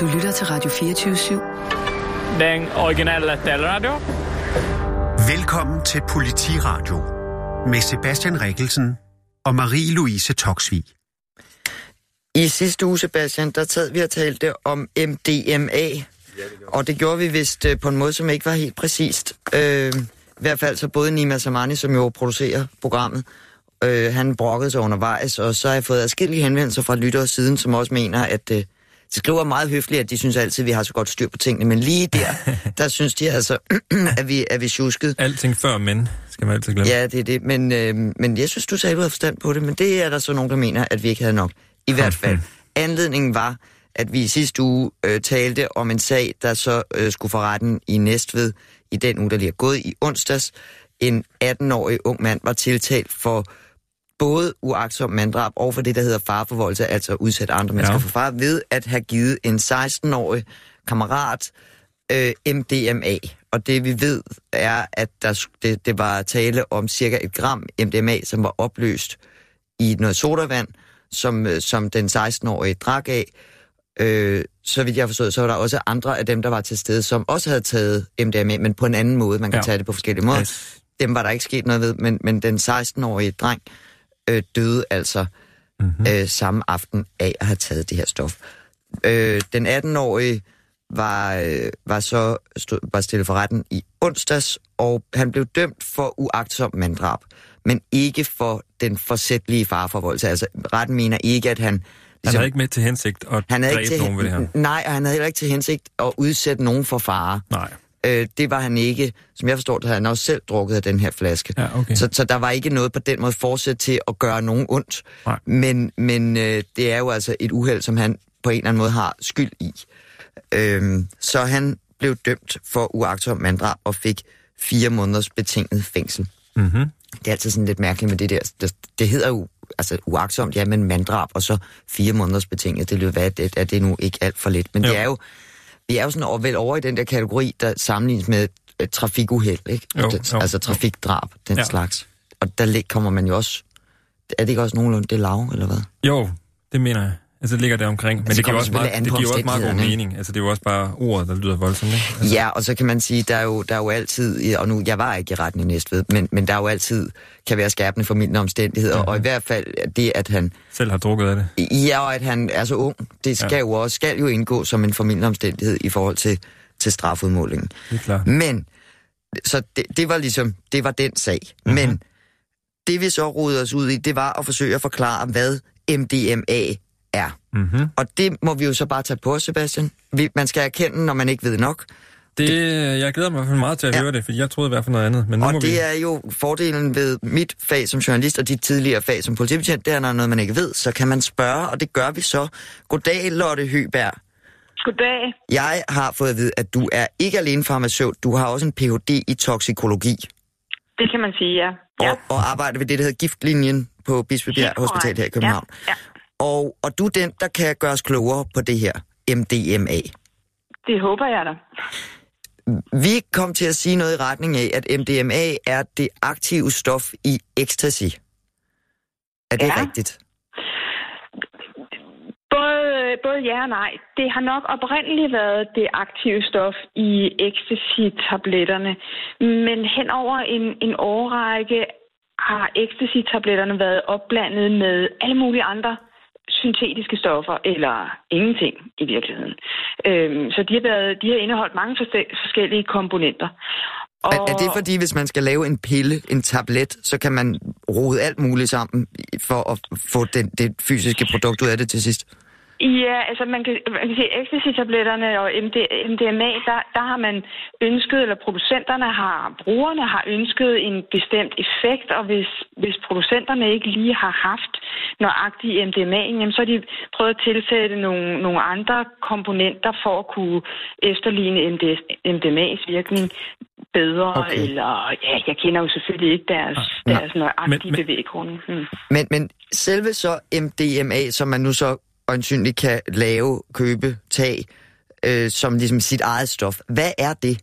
Du lytter til Radio 24-7. Den originale taleradio. Velkommen til Politiradio med Sebastian Rikkelsen og Marie-Louise Toksvig. I sidste uge, Sebastian, der sad vi og talte om MDMA, og det gjorde vi vist øh, på en måde, som ikke var helt præcist. Øh, I hvert fald så både Nima Samani, som jo producerer programmet, øh, han brokkede sig undervejs, og så har jeg fået adskillige henvendelser fra lyttere siden, som også mener, at øh, de skriver meget høfligt, at de synes altid, at vi har så godt styr på tingene, men lige der, der synes de altså, at vi er vi tjusket. Alting før mænd, skal man altid glemme. Ja, det er det, men, øh, men jeg synes, du sagde, at du havde forstand på det, men det er der så nogen, der mener, at vi ikke havde nok. I hvert fald. Anledningen var, at vi i sidste uge øh, talte om en sag, der så øh, skulle for retten i Næstved i den uge, der lige er gået i onsdags. En 18-årig ung mand var tiltalt for både uagtsom manddrab og for det, der hedder fareforvoldelse, altså udsætte andre mennesker Ja. for far, ved at have givet en 16-årig kammerat øh, MDMA. Og det vi ved er, at der, det, det var tale om cirka et gram MDMA, som var opløst i noget sodavand, som, øh, som den 16-årige drak af. Øh, så vidt jeg forstået, så var der også andre af dem, der var til stede, som også havde taget MDMA, men på en anden måde. Man kan ja. tage det på forskellige måder. Yes. Dem var der ikke sket noget ved, men, men den 16-årige dreng øh, døde altså mm-hmm. øh, samme aften af at have taget det her stof. Øh, den 18-årige var, øh, var så stod, var stillet for retten i onsdags, og han blev dømt for uagtsom manddrab, men ikke for den forsætlige fareforvoldelse. Altså, retten mener ikke, at han... Han Ligesom, havde ikke med til hensigt at han havde dræbe ikke til, nogen ved det her. Nej, og han havde heller ikke til hensigt at udsætte nogen for fare. Nej. Øh, det var han ikke. Som jeg forstår, det havde han også selv drukket af den her flaske. Ja, okay. så, så der var ikke noget på den måde forsæt til at gøre nogen ondt. Nej. Men, men øh, det er jo altså et uheld, som han på en eller anden måde har skyld i. Øhm, så han blev dømt for uagtsom manddrab og fik fire måneders betinget fængsel. Mm-hmm. Det er altid sådan lidt mærkeligt med det der. Det, det hedder jo altså uagtsomt, ja, men manddrab, og så fire måneders betinget. Det lyder, hvad det, er det nu ikke alt for lidt. Men jo. det er jo, vi er jo sådan over, vel over i den der kategori, der sammenlignes med øh, trafikuheld, ikke? Jo, Det- jo, altså jo. trafikdrab, den Ja. slags. Og der kommer man jo også... Er det ikke også nogenlunde det lav, eller hvad? Jo, det mener jeg. Altså, det ligger der omkring. Men Altså, det giver også meget, det giver også meget god mening. Altså, det er jo også bare ordet, der lyder voldsomt, ikke? Altså, Ja, og så kan man sige, der er jo, der er jo altid, og nu, jeg var ikke i retten i Næstved, men, men der er jo altid, kan være skærpende formidlende omstændigheder, Mhm. og i hvert fald det, at han Selv har drukket af det. Ja, og at han er så ung, det skal Ja. ja. jo også skal jo indgå som en formidlende omstændighed i forhold til, til strafudmålingen. Det er klart. Men, så det, det var ligesom, det var den sag. Mhm. Mm-hmm. Men det vi så rodede os ud i, det var at forsøge at forklare, hvad MDMA er. Mm-hmm. Og det må vi jo så bare tage på, Sebastian. Vi, man skal erkende, når man ikke ved nok. Det, jeg glæder mig i hvert fald meget til at Ja. høre det, for jeg troede i hvert fald noget andet. Men nu Og må vi... det er jo fordelen ved mit fag som journalist og dit tidligere fag som politibetjent, det er, når der er noget, man ikke ved, så kan man spørge, og det gør vi så. Goddag, Lotte Høberg. Goddag. Jeg har fået at vide, at du er ikke alene farmaceut, du har også en Ph.D. i toksikologi, Det kan man sige, ja. ja. og, og arbejder ved det, der hedder giftlinjen på Bispebjerg Hospital her i. København. Ja, ja. Og, og du er den, der kan gøre os klogere på det her MDMA. Det håber jeg da. Vi kom til at sige noget i retning af, at MDMA er det aktive stof i ecstasy. Er det Ja. rigtigt? Både, både ja og nej. Det har nok oprindeligt været det aktive stof i ecstasy-tabletterne, men hen over en, en årrække har ecstasy-tabletterne været opblandet med alle mulige andre syntetiske stoffer, eller ingenting i virkeligheden. Øhm, så de har, været, de har indeholdt mange forskellige komponenter. Og Er, er det fordi, hvis man skal lave en pille, en tablet, så kan man rode alt muligt sammen for at få den, det fysiske produkt ud af det til sidst? Ja, altså man kan, man kan sige, ecstasy-tabletterne og MD, MDMA, der, der har man ønsket, eller producenterne har, brugerne har ønsket en bestemt effekt, og hvis, hvis producenterne ikke lige har haft nøjagtig MDMA, jamen, så har de prøvet at tilsætte nogle, nogle andre komponenter for at kunne efterligne MD, MDMA's virkning bedre, Okay. eller ja, jeg kender jo selvfølgelig ikke deres, nej. deres nøjagtige men- bevæggrunde. Hmm. Men, men selve så MDMA, som man nu så øjensynligt kan lave, købe, tage, øh, som ligesom sit eget stof, hvad er det?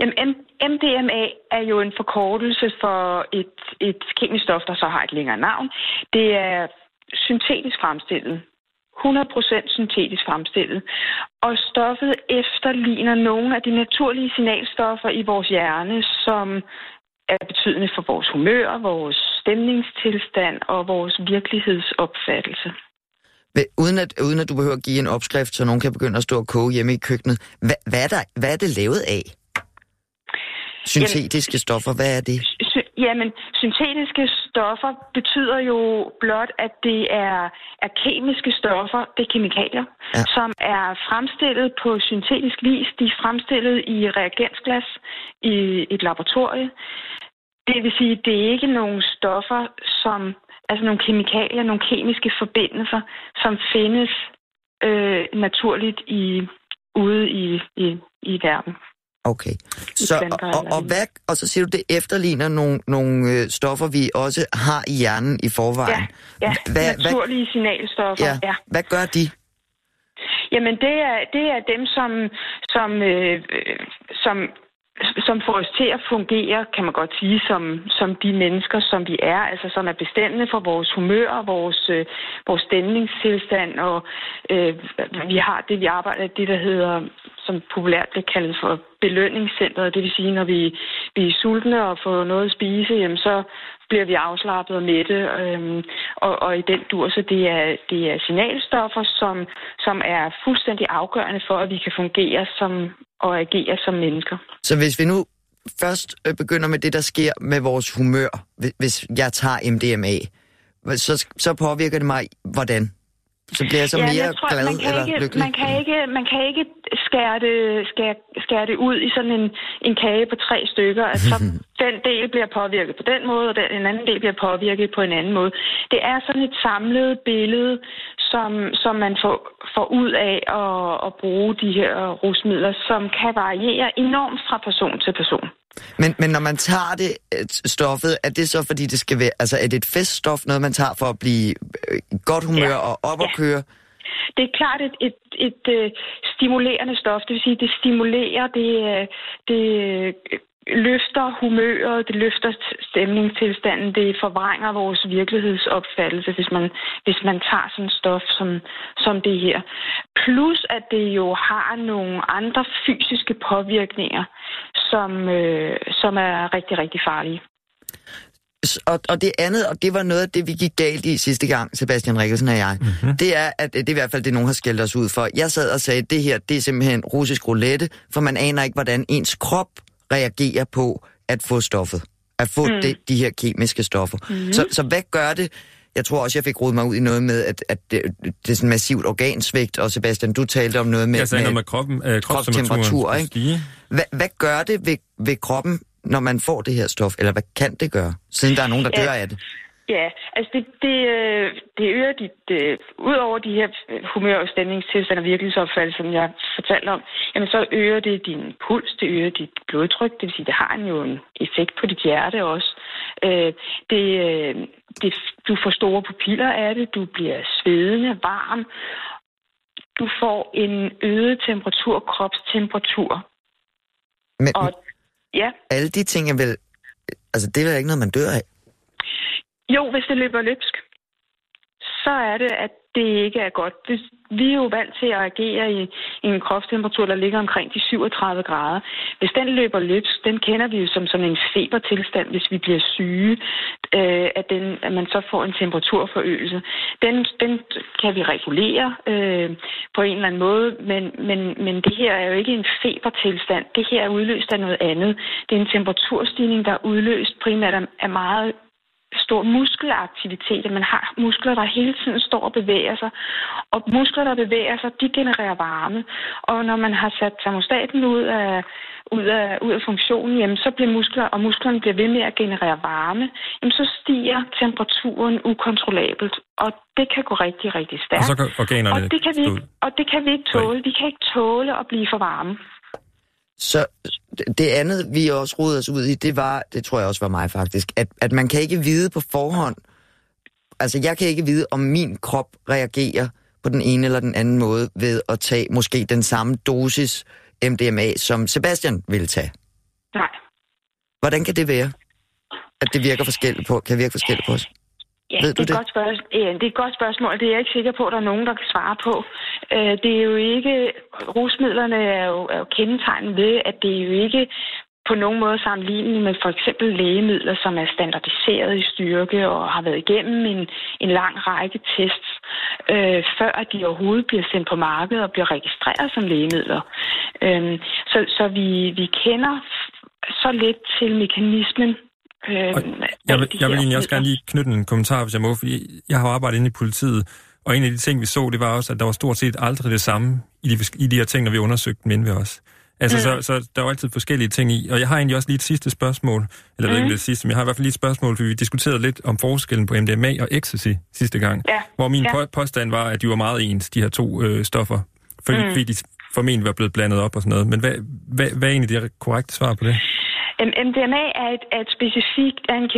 Jamen, MDMA er jo en forkortelse for et, et kemisk stof, der så har et længere navn. Det er syntetisk fremstillet 100% syntetisk fremstillet. Og stoffet efterligner nogle af de naturlige signalstoffer i vores hjerne, som er betydende for vores humør, vores stemningstilstand og vores virkelighedsopfattelse. Uden at, uden at du behøver at give en opskrift, så nogen kan begynde at stå og koge hjemme i køkkenet. Hvad, hvad, er, der, hvad er det lavet af? Syntetiske jamen, stoffer, hvad er det? Sy, jamen, syntetiske stoffer betyder jo blot, at det er, er kemiske stoffer, det er kemikalier, ja. som er fremstillet på syntetisk vis. De er fremstillet i reagensglas i et laboratorie. Det vil sige, det er ikke nogle stoffer, som altså nogle kemikalier, nogle kemiske forbindelser, som findes øh, naturligt i, ude i, i, i verden. Okay. Så, og, og, hvad, og så siger du, det efterligner nogle, nogle øh, stoffer, vi også har i hjernen i forvejen. Ja, ja hvad, naturlige hvad, signalstoffer. Ja. ja. Hvad gør de? Jamen, det er, det er dem, som, som, øh, som som får os til at fungere, kan man godt sige, som, som de mennesker, som vi er, altså som er bestemmende for vores humør, vores, øh, vores stemningstilstand, og øh, vi har det, vi arbejder, det der hedder, som populært bliver kaldet for belønningscentret, det vil sige, når vi, vi er sultne og får noget at spise, jamen så bliver vi afslappet og mætte, øhm, og, og i den dur, så det er, det er signalstoffer, som, som er fuldstændig afgørende for, at vi kan fungere som, og agere som mennesker. Så hvis vi nu først øh, begynder med det, der sker med vores humør, hvis jeg tager MDMA, så, så påvirker det mig hvordan? Så bliver jeg så ja, mere jeg tror, glad man kan eller ikke, lykkelig? Man kan ikke, man kan ikke skære, det, skære, skære det ud i sådan en, en kage på tre stykker. Altså, den del bliver påvirket på den måde, og den, en anden del bliver påvirket på en anden måde. Det er sådan et samlet billede, som, som man får, får ud af at, at bruge de her rusmidler, som kan variere enormt fra person til person. Men, men når man tager det øh, stoffet, er det så fordi det skal være, altså er det et feststof, noget man tager for at blive øh, godt humør ja. og op og køre? Det er klart et, et, et, et uh, stimulerende stof, det vil sige, det stimulerer, det, det løfter humøret, det løfter stemningstilstanden, det forvrænger vores virkelighedsopfattelse, hvis man, hvis man tager sådan et stof som, som det her. Plus at det jo har nogle andre fysiske påvirkninger, som, øh, som er rigtig, rigtig farlige. Og, og det andet, og det var noget af det, vi gik galt i sidste gang, Sebastian Rikkelsen og jeg, mm-hmm. det er, at det er i hvert fald det, nogen har skældt os ud for. Jeg sad og sagde, at det her, det er simpelthen russisk roulette, for man aner ikke, hvordan ens krop reagerer på at få stoffet. At få mm. de, de her kemiske stoffer. Mm-hmm. Så, så hvad gør det? Jeg tror også, jeg fik rodet mig ud i noget med, at, at det, det er sådan massivt organsvigt, og Sebastian, du talte om noget med, jeg sagde med, med kroppen, øh, kropstemperatur. Ikke? Hvad, hvad gør det ved, ved kroppen, når man får det her stof, eller hvad kan det gøre, siden der er nogen, der ja. dør af det? Ja, altså det, det, øh, det øger dit, øh, ud over de her humør- og stemningstilstand og virkelighedsopfattelse, som jeg fortalte om, jamen så øger det din puls, det øger dit blodtryk, det vil sige, det har jo en effekt på dit hjerte også. Øh, det, det, du får store pupiller af det, du bliver svedende, varm, du får en øget temperatur, kropstemperatur. Men, og, ja. alle de ting er vel, altså det er vel ikke noget, man dør af? Jo, hvis det løber løbsk, så er det, at det ikke er godt. Vi er jo vant til at agere i, i en kropstemperatur, der ligger omkring de 37 grader. Hvis den løber løbsk, den kender vi jo som sådan en febertilstand, hvis vi bliver syge, øh, at, den, at man så får en temperaturforøgelse. Den, den kan vi regulere øh, på en eller anden måde, men, men, men det her er jo ikke en febertilstand. Det her er udløst af noget andet. Det er en temperaturstigning, der er udløst primært af meget stor muskelaktivitet, at man har muskler, der hele tiden står og bevæger sig. Og muskler, der bevæger sig, de genererer varme. Og når man har sat termostaten ud af, ud af, ud af funktionen, jamen, så bliver muskler, og musklerne bliver ved med at generere varme, jamen, så stiger temperaturen ukontrollabelt. Og det kan gå rigtig, rigtig stærkt. Og så kan organerne og det kan vi ikke, og det kan vi ikke tåle. Vi kan ikke tåle at blive for varme. Så det andet, vi også rodede os ud i, det var, det tror jeg også var mig faktisk, at, at man kan ikke vide på forhånd, altså jeg kan ikke vide, om min krop reagerer på den ene eller den anden måde ved at tage måske den samme dosis MDMA, som Sebastian vil tage. Nej. Hvordan kan det være, at det virker forskelligt på, kan virke forskelligt på os? Ja, Ved det er, det? Godt spørgsmål. ja, det er et godt spørgsmål. Det er jeg ikke sikker på, at der er nogen, der kan svare på. Øh, det er jo ikke... Rusmidlerne er jo, er jo kendetegnet ved, at det er jo ikke på nogen måde sammenlignet med for eksempel lægemidler, som er standardiseret i styrke og har været igennem en, en lang række tests, øh, før de overhovedet bliver sendt på markedet og bliver registreret som lægemidler. Øh, så så vi, vi kender så lidt til mekanismen Øh, jeg vil, jeg vil egentlig også gerne lige knytte en kommentar, hvis jeg må, fordi jeg har arbejdet inde i politiet, og en af de ting, vi så, det var også, at der var stort set aldrig det samme i de, i de her ting, når vi undersøgte dem inde ved os. Altså, mm. så, så der var altid forskellige ting i. Og jeg har egentlig også lige et sidste spørgsmål, eller mm. ikke det sidste, men jeg har i hvert fald lige et spørgsmål, for vi diskuterede lidt om forskellen på MDMA og ecstasy sidste gang. Ja. Hvor min ja. påstand var, at de var meget ens, de her to øh, stoffer. Fordi, mm. fordi de formentlig var blevet blandet op og sådan noget. Men hvad, hvad, hvad er egentlig det korrekte svar på det? MDMA er et, er et specifikt er en,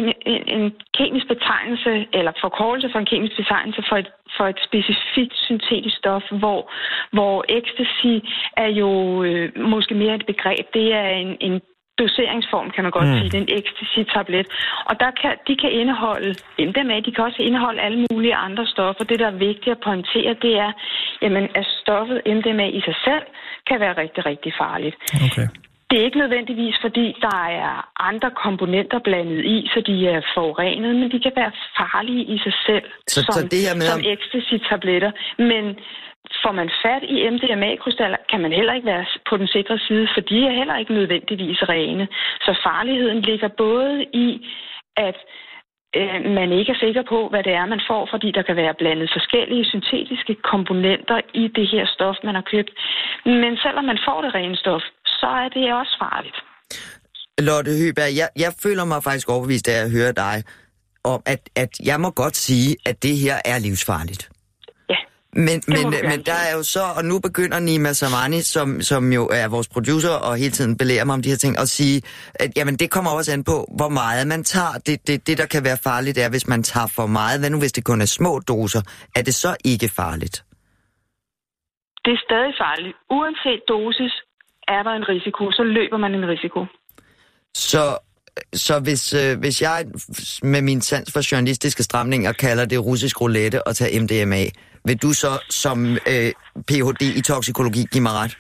en kemisk betegnelse, eller forkortelse for en kemisk betegnelse for et, for et specifikt syntetisk stof, hvor, hvor ecstasy er jo øh, måske mere et begreb. Det er en, en doseringsform, kan man godt mm. sige. Det er en ecstasy-tablet. Og der kan, de kan indeholde MDMA, de kan også indeholde alle mulige andre stoffer. Det, der er vigtigt at pointere, det er, jamen, at stoffet MDMA i sig selv kan være rigtig, rigtig farligt. Okay. Det er ikke nødvendigvis, fordi der er andre komponenter blandet i, så de er forurenet, men de kan være farlige i sig selv, så, som, så det her med... som ecstasy-tabletter. Men får man fat i MDMA-krystaller, kan man heller ikke være på den sikre side, for de er heller ikke nødvendigvis rene. Så farligheden ligger både i, at øh, man ikke er sikker på, hvad det er, man får, fordi der kan være blandet forskellige syntetiske komponenter i det her stof, man har købt. Men selvom man får det rene stof, så er det også farligt. Lotte Høberg, jeg, jeg føler mig faktisk overbevist af at høre dig, om at, at jeg må godt sige, at det her er livsfarligt. Ja. Men, men, men der er jo så, og nu begynder Nima Samani, som, som jo er vores producer og hele tiden belærer mig om de her ting, at sige, at jamen, det kommer også an på, hvor meget man tager. Det, det, det, der kan være farligt, er, hvis man tager for meget. Hvad nu, hvis det kun er små doser? Er det så ikke farligt? Det er stadig farligt. Uanset dosis, er der en risiko, så løber man en risiko. Så, så hvis, øh, hvis jeg med min sans for journalistiske stramninger kalder det russisk roulette og tager MDMA, vil du så som øh, Ph.D. i toksikologi give mig ret?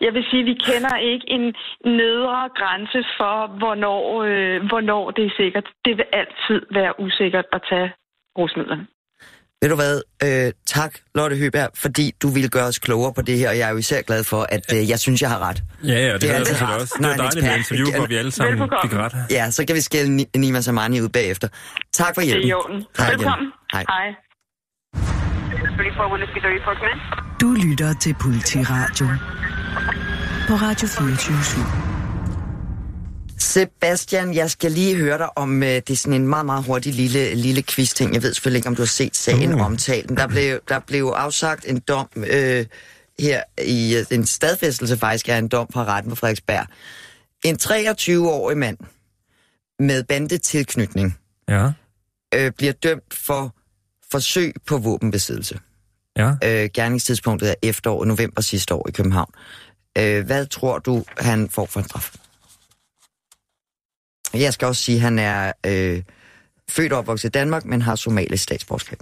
Jeg vil sige, at vi kender ikke en nedre grænse for, hvornår, øh, hvornår det er sikkert. Det vil altid være usikkert at tage rusmidlerne. Ved du hvad? Øh, tak, Lotte Høberg, fordi du ville gøre os klogere på det her, og jeg er jo især glad for, at øh, jeg synes, jeg har ret. Ja, ja, det, det er det rart, også. Det var dejligt med interview, hvor vi alle sammen Velbekomme. fik ret. Ja, så kan vi skælde Ni- Nima Samani ud bagefter. Tak for Det hjælpen. er i orden. Hej. Velkommen. Hej. Hej. Du lytter til Politiradio på Radio 24 Sebastian, jeg skal lige høre dig om, øh, det er sådan en meget, meget hurtig lille, lille quiz-ting. Jeg ved selvfølgelig ikke, om du har set sagen Uh. omtalt. Der blev, der blev afsagt en dom øh, her i øh, en stadfæstelse faktisk af en dom fra retten på Frederiksberg. En 23-årig mand med bandetilknytning Ja, øh, bliver dømt for forsøg på våbenbesiddelse. ja. Øh, gerningstidspunktet er efterår, november sidste år i København. Øh, hvad tror du, han får for en straf? Jeg skal også sige, at han er øh, født og opvokset i Danmark, men har somalisk statsborgerskab.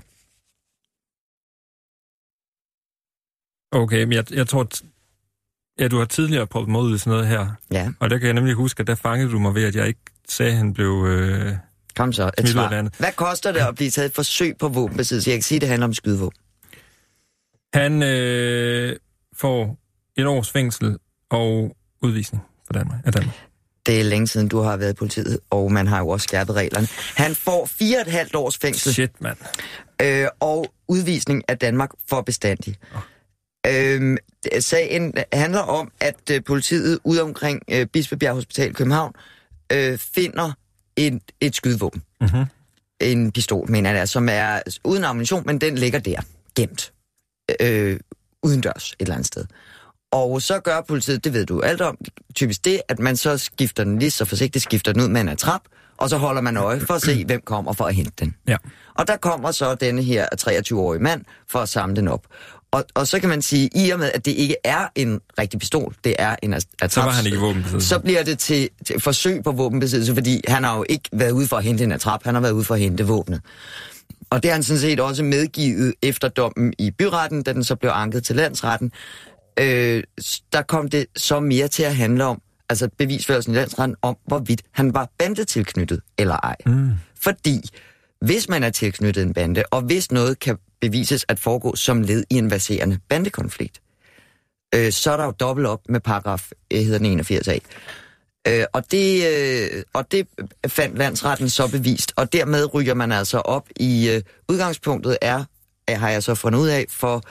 Okay, men jeg, jeg tror... Ja, du har tidligere prøvet mod i sådan noget her. Ja, Og der kan jeg nemlig huske, at der fangede du mig ved, at jeg ikke sagde, at han blev... Øh... kom så. Et svar. Hvad koster det at blive taget et forsøg på våbenbesiddelse? Jeg kan sige, at det handler om skydevåben. Han øh, får et års fængsel og udvisning for Danmark, af Danmark. Det er længe siden, du har været i politiet, og man har jo også skærpet reglerne. Han får fire og et halvt års fængsel. Shit, mand. øh, og udvisning af Danmark for bestandig. Øhm, det- sagen handler om, at øh, politiet ude omkring øh, Bispebjerg Hospital i København øh, finder en, et skydevåben. Mhm. En pistol, mener jeg, som er uden ammunition, men den ligger der, gemt. Øh, udendørs et eller andet sted. Og så gør politiet, det ved du alt om, typisk det, at man så skifter den lige så forsigtigt, skifter den ud med en atrap, og så holder man øje for at se, hvem kommer for at hente den. Ja. Og der kommer så denne her 23-årige mand for at samle den op. Og, og så kan man sige, i og med, at det ikke er en rigtig pistol, det er en attraps, Så var han ikke våbenbesiddelse. Så bliver det til, til forsøg på våbenbesiddelse, fordi han har jo ikke været ude for at hente en attrap, han har været ude for at hente våbnet. Og det har han sådan set også medgivet efter dommen i byretten, da den så blev anket til landsretten. Øh, der kom det så mere til at handle om, altså bevisførelsen i landsretten, om hvorvidt han var bandetilknyttet eller ej. Mm. Fordi hvis man er tilknyttet en bande, og hvis noget kan bevises at foregå som led i en baserende bandekonflikt, øh, så er der jo dobbelt op med paragraf, øh, hedder den 81a. Øh, og, det, øh, og det fandt landsretten så bevist, og dermed ryger man altså op i øh, udgangspunktet er, har jeg så fundet ud af, for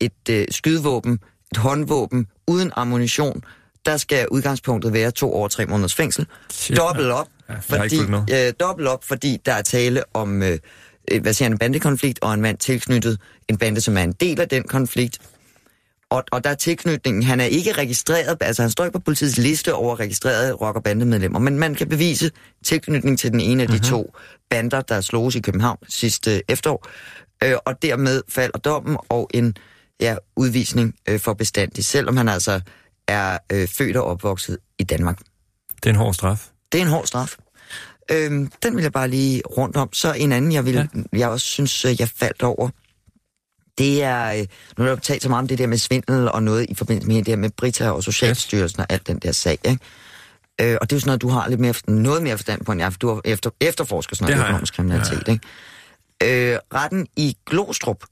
et øh, skydevåben, et håndvåben uden ammunition, der skal udgangspunktet være to år tre måneders fængsel. Shit, dobbelt op, ja, fordi, øh, dobbelt op, fordi der er tale om øh, hvad siger en bandekonflikt, og en mand tilknyttet en bande, som er en del af den konflikt. Og, og der er tilknytningen, han er ikke registreret, altså han står ikke på politiets liste over registrerede rock- og bandemedlemmer, men man kan bevise tilknytning til den ene af de uh-huh. to bander, der sloges i København sidste efterår, øh, og dermed falder dommen og en ja, udvisning øh, for bestandigt, selvom han altså er øh, født og opvokset i Danmark. Det er en hård straf. Det er en hård straf. Øhm, den vil jeg bare lige rundt om. Så en anden, jeg, vil, ja. jeg også synes, øh, jeg faldt over, det er, øh, nu har jeg talt så meget om det der med svindel og noget i forbindelse med det her med Brita og Socialstyrelsen og alt den der sag, ikke? Øh, og det er jo sådan noget, du har lidt mere, noget mere forstand på end jeg, for du har efter, efterforsket sådan noget økonomisk kriminalitet, ja. ikke? Øh, retten i Glostrup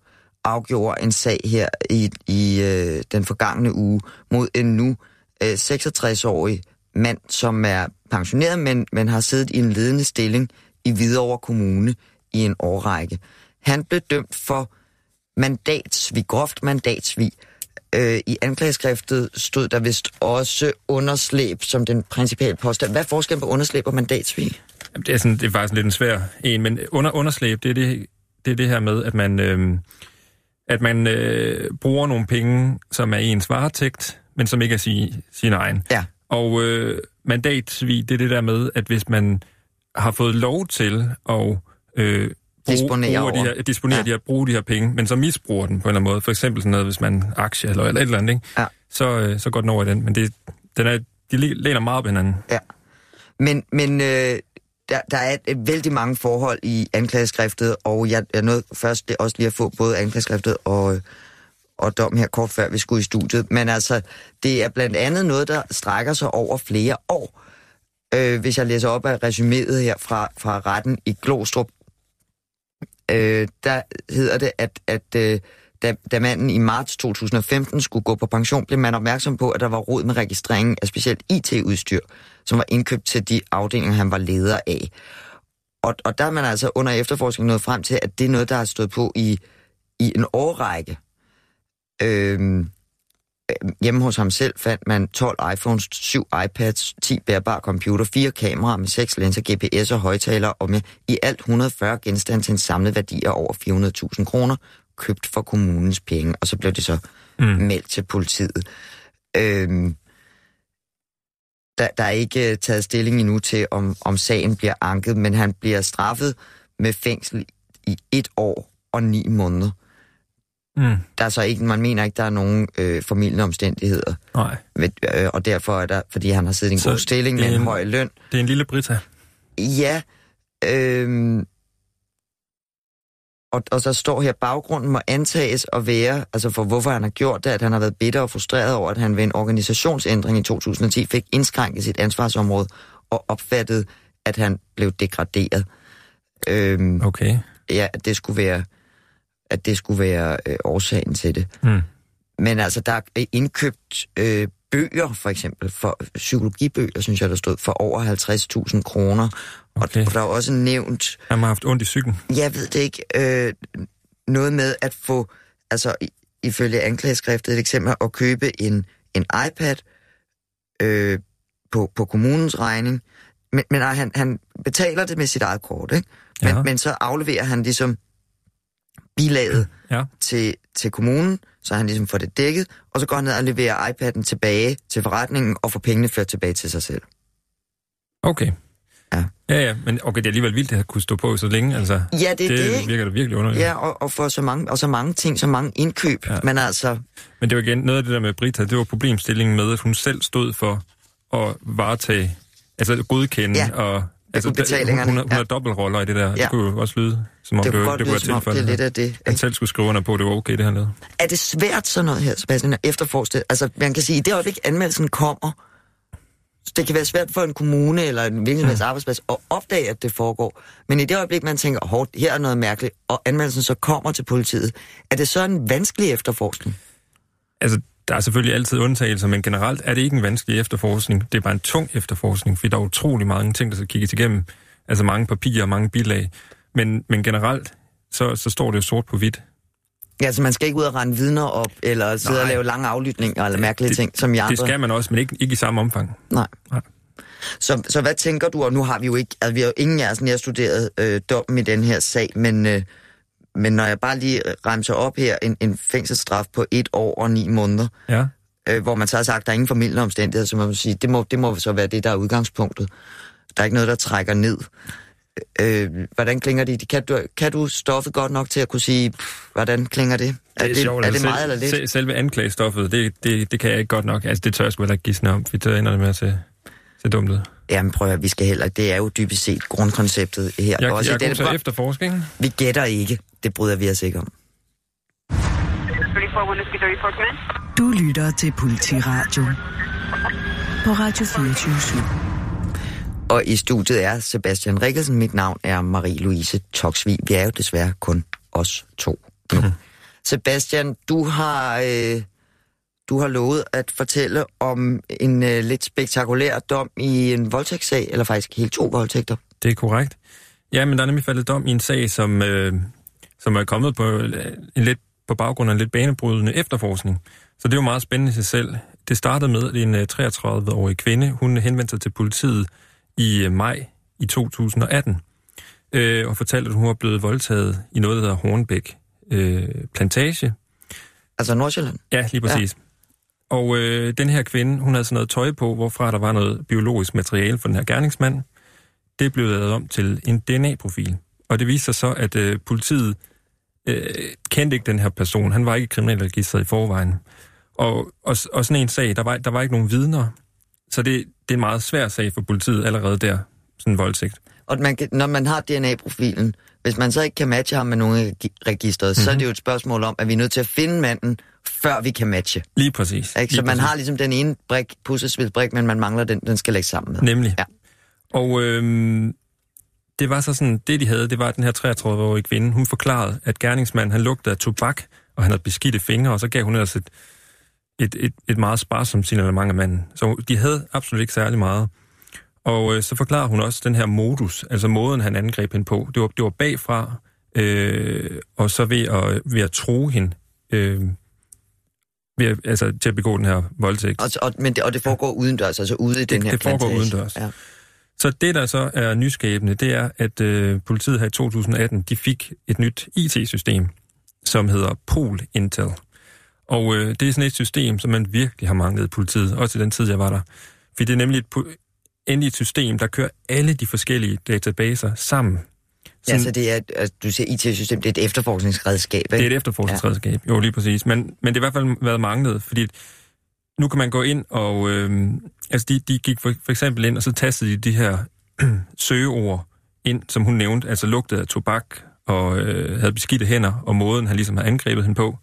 afgjorde en sag her i, i øh, den forgangne uge mod en nu øh, 66-årig mand, som er pensioneret, men, men har siddet i en ledende stilling i Hvidovre Kommune i en årrække. Han blev dømt for mandatsvig, groft mandatsvig. Øh, I anklageskriftet stod der vist også underslæb som den principale påstand. Hvad er forskellen på underslæb og mandatsvig? Det er, sådan, det er faktisk lidt en svær en, men under, underslæb, det er det, det er det her med, at man, øh, at man øh, bruger nogle penge, som er ens varetægt, men som ikke er sin, sin egen. Ja. Og øh, mandatsvig, det er det der med, at hvis man har fået lov til at øh, disponere, bruge de her, disponere ja. de her, bruge de her penge, men så misbruger den på en eller anden måde. For eksempel sådan noget, hvis man aktie eller, eller et eller andet, ikke? Ja. Så, øh, så går den over i den. Men det, den er, de læner meget på hinanden. Ja. Men, men øh, der, der er vældig mange forhold i anklageskriftet, og jeg jeg nåede først også lige at få både anklageskriftet og, og dom her kort før vi skulle i studiet. Men altså, det er blandt andet noget, der strækker sig over flere år. Øh, hvis jeg læser op af resuméet her fra, fra retten i Glostrup, øh, der hedder det, at, at øh, da, da manden i marts 2015 skulle gå på pension, blev man opmærksom på, at der var råd med registreringen af specielt IT-udstyr, som var indkøbt til de afdelinger, han var leder af. Og, og der er man altså under efterforskningen nået frem til, at det er noget, der har stået på i, i en årrække. Øhm, øh, hjemme hos ham selv fandt man 12 iPhones, 7 iPads, 10 bærbare computer, 4 kameraer med 6 linser, GPS og højtaler og med i alt 140 genstande til en samlet værdi af over 400.000 kroner, købt for kommunens penge, og så blev det så mm. meldt til politiet. Øhm, der, der er ikke taget stilling endnu til, om, om sagen bliver anket, men han bliver straffet med fængsel i et år og ni måneder. Mm. Der er så ikke, man mener ikke, der er nogen øh, formidlende omstændigheder. Nej. Ved, øh, og derfor er der, fordi han har siddet i en så god stilling med en, en høj løn. Det er en lille Brita. Ja. Øh, og, og så står her, baggrunden må antages at være, altså for hvorfor han har gjort det, at han har været bitter og frustreret over, at han ved en organisationsændring i 2010 fik indskrænket sit ansvarsområde og opfattet, at han blev degraderet. Øhm, okay. Ja, det skulle være at det skulle være øh, årsagen til det. Mm. Men altså, der er indkøbt øh, bøger, for eksempel, for psykologibøger, synes jeg, der stod, for over 50.000 kroner. Okay. Og der er også nævnt... Han har haft ondt i psyken. Jeg ved det ikke. Øh, noget med at få, altså ifølge anklageskriftet et eksempel, at købe en, en iPad øh, på, på kommunens regning. Men, men han, han betaler det med sit eget kort, ikke? Men, ja. men så afleverer han ligesom bilaget ja. til, til kommunen, så han ligesom får det dækket, og så går han ned og leverer iPad'en tilbage til forretningen og får pengene ført tilbage til sig selv. Okay. Ja. Ja, ja, men okay, det er alligevel vildt, at har kunne stå på så længe. Altså, Ja, det det, det virker da virkelig underligt. Ja, og, og for så mange, og så mange ting, så mange indkøb. Ja. Men altså, Men det var igen noget af det der med Brita, det var problemstillingen med, at hun selv stod for at varetage, altså godkende Ja, og... Altså, betalingerne, hun, hun, hun ja. har dobbeltroller i det der. Ja. Det kunne jo også lyde, som om det det, det lyde, kunne være det er lidt tilfældet. af det. Han selv skulle skrive under på, at det var okay, det han lavede. Er det svært sådan noget her, Sebastian, at efterforske det? Altså, man kan sige, i det øjeblik, anmeldelsen kommer, det kan være svært for en kommune eller en virksomheds arbejdsplads at opdage, at det foregår. Men i det øjeblik, man tænker, hårdt, her er noget mærkeligt, og anmeldelsen så kommer til politiet, er det så en vanskelig efterforskning? Altså, der er selvfølgelig altid undtagelser, men generelt er det ikke en vanskelig efterforskning. Det er bare en tung efterforskning, fordi der er utrolig mange ting, der skal kigges igennem. Altså mange papirer og mange bilag. Men, men generelt, så, så står det jo sort på hvidt. Ja, altså man skal ikke ud og rende vidner op, eller sidde Nej. og lave lange aflytninger, eller mærkelige det, ting, som i andre... Det skal man også, men ikke, ikke i samme omfang. Nej. Nej. Så, så hvad tænker du, og nu har vi jo ikke, altså vi har jo ingen af os studeret øh, dommen i den her sag, men, øh, men når jeg bare lige remser op her, en, en fængselsstraf på et år og ni måneder, Ja. øh, hvor man så har sagt, der er ingen formidlende omstændigheder, så man må sige, det må, det må så være det, der er udgangspunktet. Der er ikke noget, der trækker ned. Øh, hvordan klinger det? Kan du, kan du stoffet godt nok til at kunne sige, pff, hvordan klinger det? Er det, sjovt, er det altså, meget eller lidt? Selv, selve anklagestoffet, det, det, det kan jeg ikke godt nok. Altså, det tør jeg sgu heller ikke gisne om, det ender det med at se, se dumt ud. Jamen prøv at vi skal heller Det er jo dybest set grundkonceptet her. Jeg, Også jeg er til pro- efterforskning. Vi gætter ikke. Det bryder vi os ikke om. Du lytter til Politiradio på Radio 24 Og i studiet er Sebastian Rikkelsen. Mit navn er Marie-Louise Toksvig. Vi er jo desværre kun os to nu. Sebastian, du har, øh, du har lovet at fortælle om en øh, lidt spektakulær dom i en voldtægtssag, eller faktisk helt to voldtægter. Det er korrekt. Ja, men der er nemlig faldet dom i en sag, som, øh, som er kommet på, øh, en lidt, på baggrund af en lidt banebrydende efterforskning. Så det er jo meget spændende i sig selv. Det startede med, at en øh, 33-årig kvinde, hun henvendte sig til politiet i øh, maj i 2018, øh, og fortalte, at hun var blevet voldtaget i noget, der hedder Hornbæk øh, Plantage. Altså Nordsjælland. Ja, lige præcis. Ja. Og øh, den her kvinde, hun havde sådan noget tøj på, hvorfra der var noget biologisk materiale for den her gerningsmand. Det blev lavet om til en DNA-profil. Og det viste sig så, at øh, politiet øh, kendte ikke den her person. Han var ikke i kriminalregistret i forvejen. Og, og, og sådan en sag, der var, der var ikke nogen vidner. Så det, det er en meget svær sag for politiet allerede der, sådan en voldtægt. Og man kan, når man har DNA-profilen, hvis man så ikke kan matche ham med nogen i registret, mm-hmm. så er det jo et spørgsmål om, at vi er nødt til at finde manden, før vi kan matche. Lige præcis. Ikke? Så Lige man præcis. har ligesom den ene brik, puslespilsbrik, men man mangler den, den skal lægge sammen med. Nemlig. Ja. Og øhm, det var så sådan, det de havde, det var at den her 33-årige kvinde, hun forklarede, at gerningsmanden, han lugtede af tobak, og han havde beskidte fingre, og så gav hun ellers et, et, et, et meget sparsomt signalement af manden. Så de havde absolut ikke særlig meget. Og øh, så forklarede hun også den her modus, altså måden, han angreb hende på. Det var, det var bagfra, øh, og så ved at, ved at tro hende, øh, ved at, altså, til at begå den her voldtægt. Og, og, men det, og det foregår udendørs, altså ude i den her det foregår plantage. udendørs. Ja. Så det, der så er nyskabende, det er, at øh, politiet her i 2018, de fik et nyt IT-system, som hedder Pol Intel. Og øh, det er sådan et system, som man virkelig har manglet i politiet, også i den tid, jeg var der. For det er nemlig et, endelig et system, der kører alle de forskellige databaser sammen. ja, så det er, altså, du siger IT-system, det er et efterforskningsredskab, ikke? Det er et efterforskningsredskab, ja. jo lige præcis. Men, men det har i hvert fald været manglet, fordi nu kan man gå ind og... Øh, altså de, de gik for, for eksempel ind, og så tastede de de her søgeord ind, som hun nævnte, altså lugtede af tobak og øh, havde beskidte hænder, og måden han ligesom havde angrebet hende på.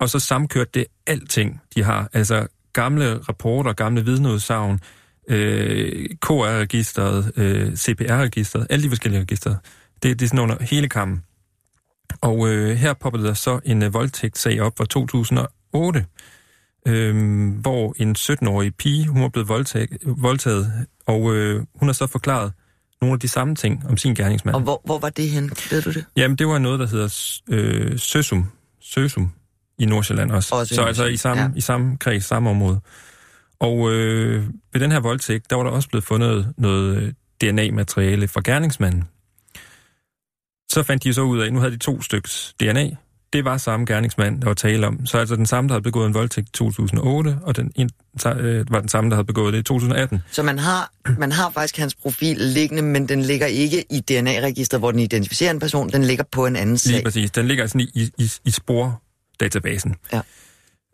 Og så samkørte det alting, de har. Altså gamle rapporter, gamle vidneudsagn, øh, KR-registeret, øh, CPR-registeret, alle de forskellige registre. Det, det er sådan under hele kammen. Og øh, her poppede der så en øh, voldtægtssag op fra 2008, øh, hvor en 17-årig pige, hun var blevet voldtaget, voldtaget og øh, hun har så forklaret nogle af de samme ting om sin gerningsmand. Og hvor, hvor var det hen? Ved du det? Jamen, det var noget, der hedder øh, Søsum. Søsum i Nordsjælland også. Også så altså i samme, ja. ja. i samme kreds, samme område. Og øh, ved den her voldtægt, der var der også blevet fundet noget øh, DNA-materiale fra gerningsmanden. Så fandt de så ud af, at nu havde de to styks DNA, det var samme gerningsmand, der var tale om. Så altså den samme, der havde begået en voldtægt i 2008, og den en, øh, var den samme, der havde begået det i 2018. Så man har, man har faktisk hans profil liggende, men den ligger ikke i DNA-registret, hvor den identificerer en person, den ligger på en anden sag. Lige præcis. Den ligger sådan i, i, i spor-databasen. Ja.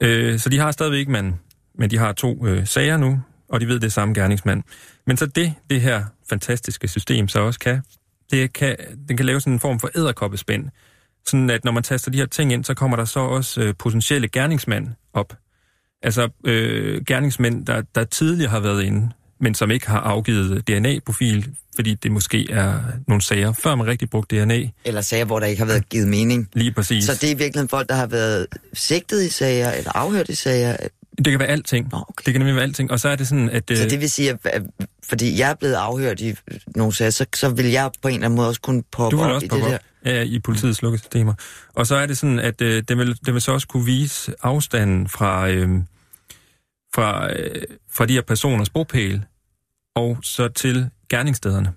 Øh, så de har stadigvæk ikke mand, men de har to øh, sager nu, og de ved, det er samme gerningsmand. Men så det, det her fantastiske system så også kan, det kan, den kan lave sådan en form for æderkoppespænd, sådan at når man taster de her ting ind, så kommer der så også øh, potentielle gerningsmænd op. Altså øh, gerningsmænd, der, der tidligere har været inde, men som ikke har afgivet DNA-profil, fordi det måske er nogle sager, før man rigtig brugte DNA. Eller sager, hvor der ikke har været givet mening. Lige præcis. Så det er virkelig folk, der har været sigtet i sager, eller afhørt i sager? Det kan være alting. Nå, okay. Det kan nemlig være alting. Og så er det sådan, at... Så øh, det vil sige, at, fordi jeg er blevet afhørt i nogle sager, så, så vil jeg på en eller anden måde også kunne poppe Du vil op også i det op der. ja, i politiets lukkesystemer. Og så er det sådan, at øh, det, vil, det vil så også kunne vise afstanden fra, øh, fra, øh, fra de her personers bopæl og så til gerningsstederne.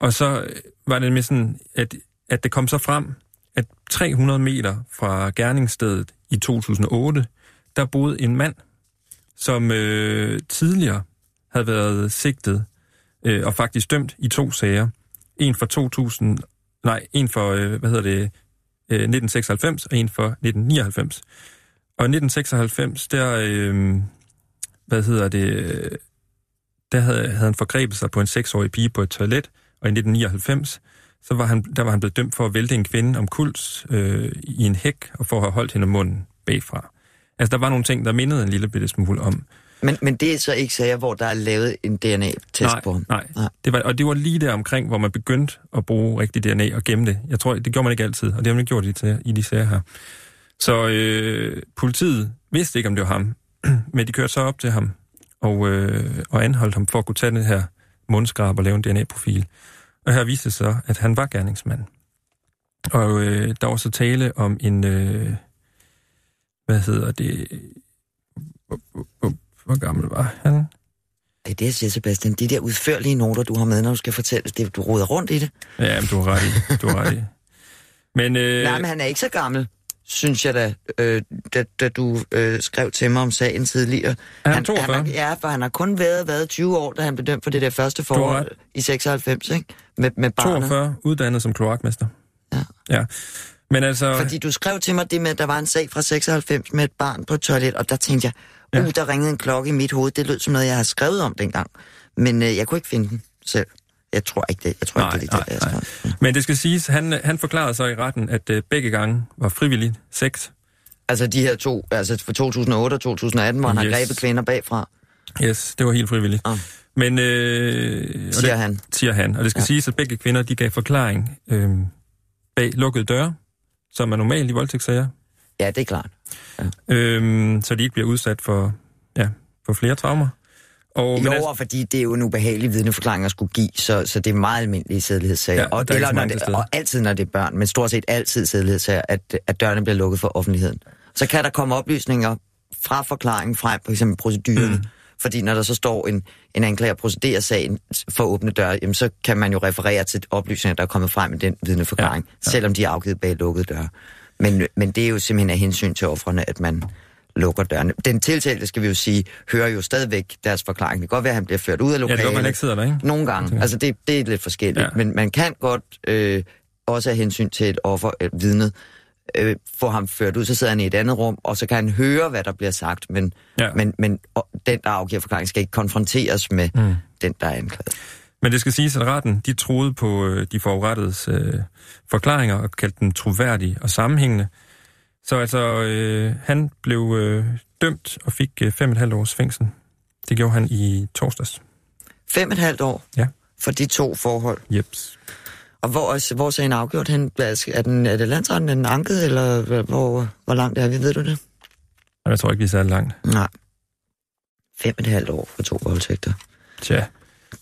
Og så øh, var det med sådan, at, at det kom så frem, at 300 meter fra gerningsstedet i 2008, der boede en mand, som øh, tidligere havde været sigtet øh, og faktisk dømt i to sager. En for 2000, nej, en for, øh, hvad hedder det, øh, 1996 og en for 1999. Og i 1996, der, øh, hvad hedder det, der havde, havde han forgrebet sig på en seksårig pige på et toilet, og i 1999, så var han, der var han blevet dømt for at vælte en kvinde om kuls øh, i en hæk, og for at have holdt hende om munden bagfra. Altså, der var nogle ting, der mindede en lille bitte smule om. Men, men det er så ikke sager, hvor der er lavet en DNA-test nej, på ham? Nej, nej. Det var, og det var lige der omkring, hvor man begyndte at bruge rigtig DNA og gemme det. Jeg tror, det gjorde man ikke altid, og det har man ikke gjort i, i de sager her. Så øh, politiet vidste ikke, om det var ham, men de kørte så op til ham og, øh, og anholdt ham for at kunne tage den her mundskrab og lave en DNA-profil. Og her viste det sig, at han var gerningsmand. Og øh, der var så tale om en, øh, hvad hedder det, hvor, hvor, hvor gammel var han? Det er det, jeg siger, Sebastian. De der udførlige noter, du har med, når du skal fortælle det, du roder rundt i det. Ja, men du har ret i. Du har ret i. Men, øh, Nej, men han er ikke så gammel, synes jeg da, øh, da, da du øh, skrev til mig om sagen tidligere. Er han 42? Han, ja, for han har kun været, været 20 år, da han blev dømt for det der første forhold i 96, ikke? Med, med barnet. 42, uddannet som kloakmester. Ja. Ja. Men altså... Fordi du skrev til mig det med, at der var en sag fra 96 med et barn på et toilet, og der tænkte jeg, uh, Ja. der ringede en klokke i mit hoved. Det lød som noget, jeg har skrevet om dengang. Men øh, jeg kunne ikke finde den selv. Jeg tror ikke det. Jeg tror Nej, ikke, det er nej, det, jeg nej. Men det skal siges, han, han forklarede så i retten, at øh, begge gange var frivilligt sex. Altså de her to, altså for 2008 og 2018, hvor han har Yes. grebet kvinder bagfra, Yes, det var helt frivilligt. Ah. Men, øh, og siger det, han. Siger han. Og det skal ja. siges, at begge kvinder, de gav forklaring øh, bag lukkede døre, som er normalt i voldtægtssager. Ja, det er klart. Øh, så de ikke bliver udsat for, ja, for flere traumer. Og, Jo, altså- og fordi det er jo en ubehagelig vidneforklaring at skulle give, så, så det er meget almindelige sædelighedssager. Ja, og, er så når det, og altid, når det er børn, men stort set altid sædelighedssager, at, at dørene bliver lukket for offentligheden. Så kan der komme oplysninger fra forklaringen frem, for eksempel procedurerne. Mm. Fordi når der så står en, en anklager og procederer sagen for åbne døre, jamen, så kan man jo referere til oplysninger, der er kommet frem i den vidneforklaring, ja, ja. selvom de er afgivet bag lukkede døre. Men, men det er jo simpelthen af hensyn til offrene, at man lukker dørene. Den tiltalte, skal vi jo sige, hører jo stadigvæk deres forklaring. Det kan godt være, at han bliver ført ud af Ja, det lokalet. kan godt, man ikke sidder der, ikke? Nogle gange. Altså, det, det er lidt forskelligt. Ja. Ja. Men man kan godt, øh, også af hensyn til et offer, et vidnet, øh, få ham ført ud, så sidder han i et andet rum, og så kan han høre, hvad der bliver sagt, men, Ja. men, men og den, der afgiver forklaring, skal ikke konfronteres med mm. den, der er anklaget. Men det skal siges, at retten de troede på øh, de forurettedes øh, forklaringer og kaldte dem troværdige og sammenhængende. Så altså, øh, han blev øh, dømt og fik øh, fem og et halvt års fængsel. Det gjorde han i torsdags. Fem og et halvt år Ja. for de to forhold. Jeps. Og hvor, hvor er sagen afgjort hen? Er, den, er det landsretten, er den anket, eller hvor, hvor langt er vi? Ved du det? Jeg tror ikke, vi er særlig langt. Nej. Fem og et halvt år for to voldtægter. Tja. Det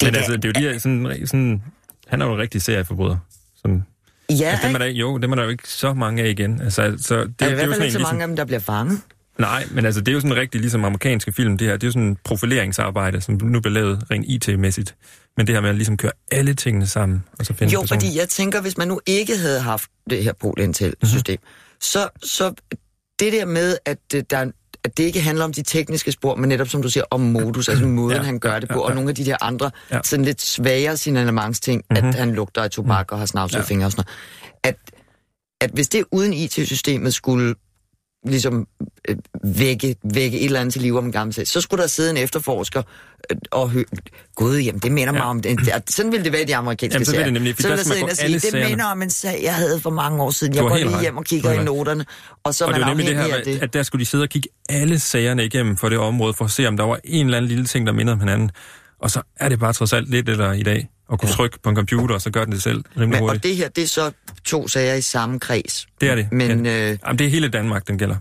Men der- altså, det er jo de her, sådan, sådan, han er jo en rigtig serieforbryder. Som, Ja, altså, dem er der, jo, dem er der jo ikke så mange af igen. Altså, så det, er det, i er hvert jo fald sådan ikke så en, mange ligesom, af dem, der bliver fanget. Nej, men altså, det er jo sådan rigtig ligesom amerikanske film, det her. Det er jo sådan profileringsarbejde, som nu bliver lavet rent IT-mæssigt. Men det her med at ligesom køre alle tingene sammen, og så finde Jo, personen. fordi jeg tænker, hvis man nu ikke havde haft det her Polintel-system, mm-hmm. Så, så det der med, at, der, at det ikke handler om de tekniske spor, men netop, som du siger, om modus, altså måden, ja, han gør det på, ja, ja. og nogle af de der andre ja. sådan lidt svagere signalementsting, mm-hmm. at han lugter af tobak mm. og har snavset ja. fingre og sådan noget. At, at hvis det uden IT-systemet skulle ligesom øh, vække, vække et eller andet til liv om en gammel sag, så skulle der sidde en efterforsker øh, og høre, gud, jamen det minder ja. mig om, det, sådan ville det være i de amerikanske jamen, så sager. Det nemlig, så ville der sidde ind og sige, det sagerne. minder om en sag, jeg havde for mange år siden. Jeg går lige hjem og kigger i noterne, og så er man det det her, af det. At der skulle de sidde og kigge alle sagerne igennem for det område, for at se, om der var en eller anden lille ting, der minder om hinanden. Og så er det bare trods alt lidt eller i dag at kunne trykke på en computer, og så gør den det selv rimelig Men, hurtigt. Og det her, det er så to sager i samme kreds. Det er det. Men, ja. øh, Jamen, det er hele Danmark, den gælder.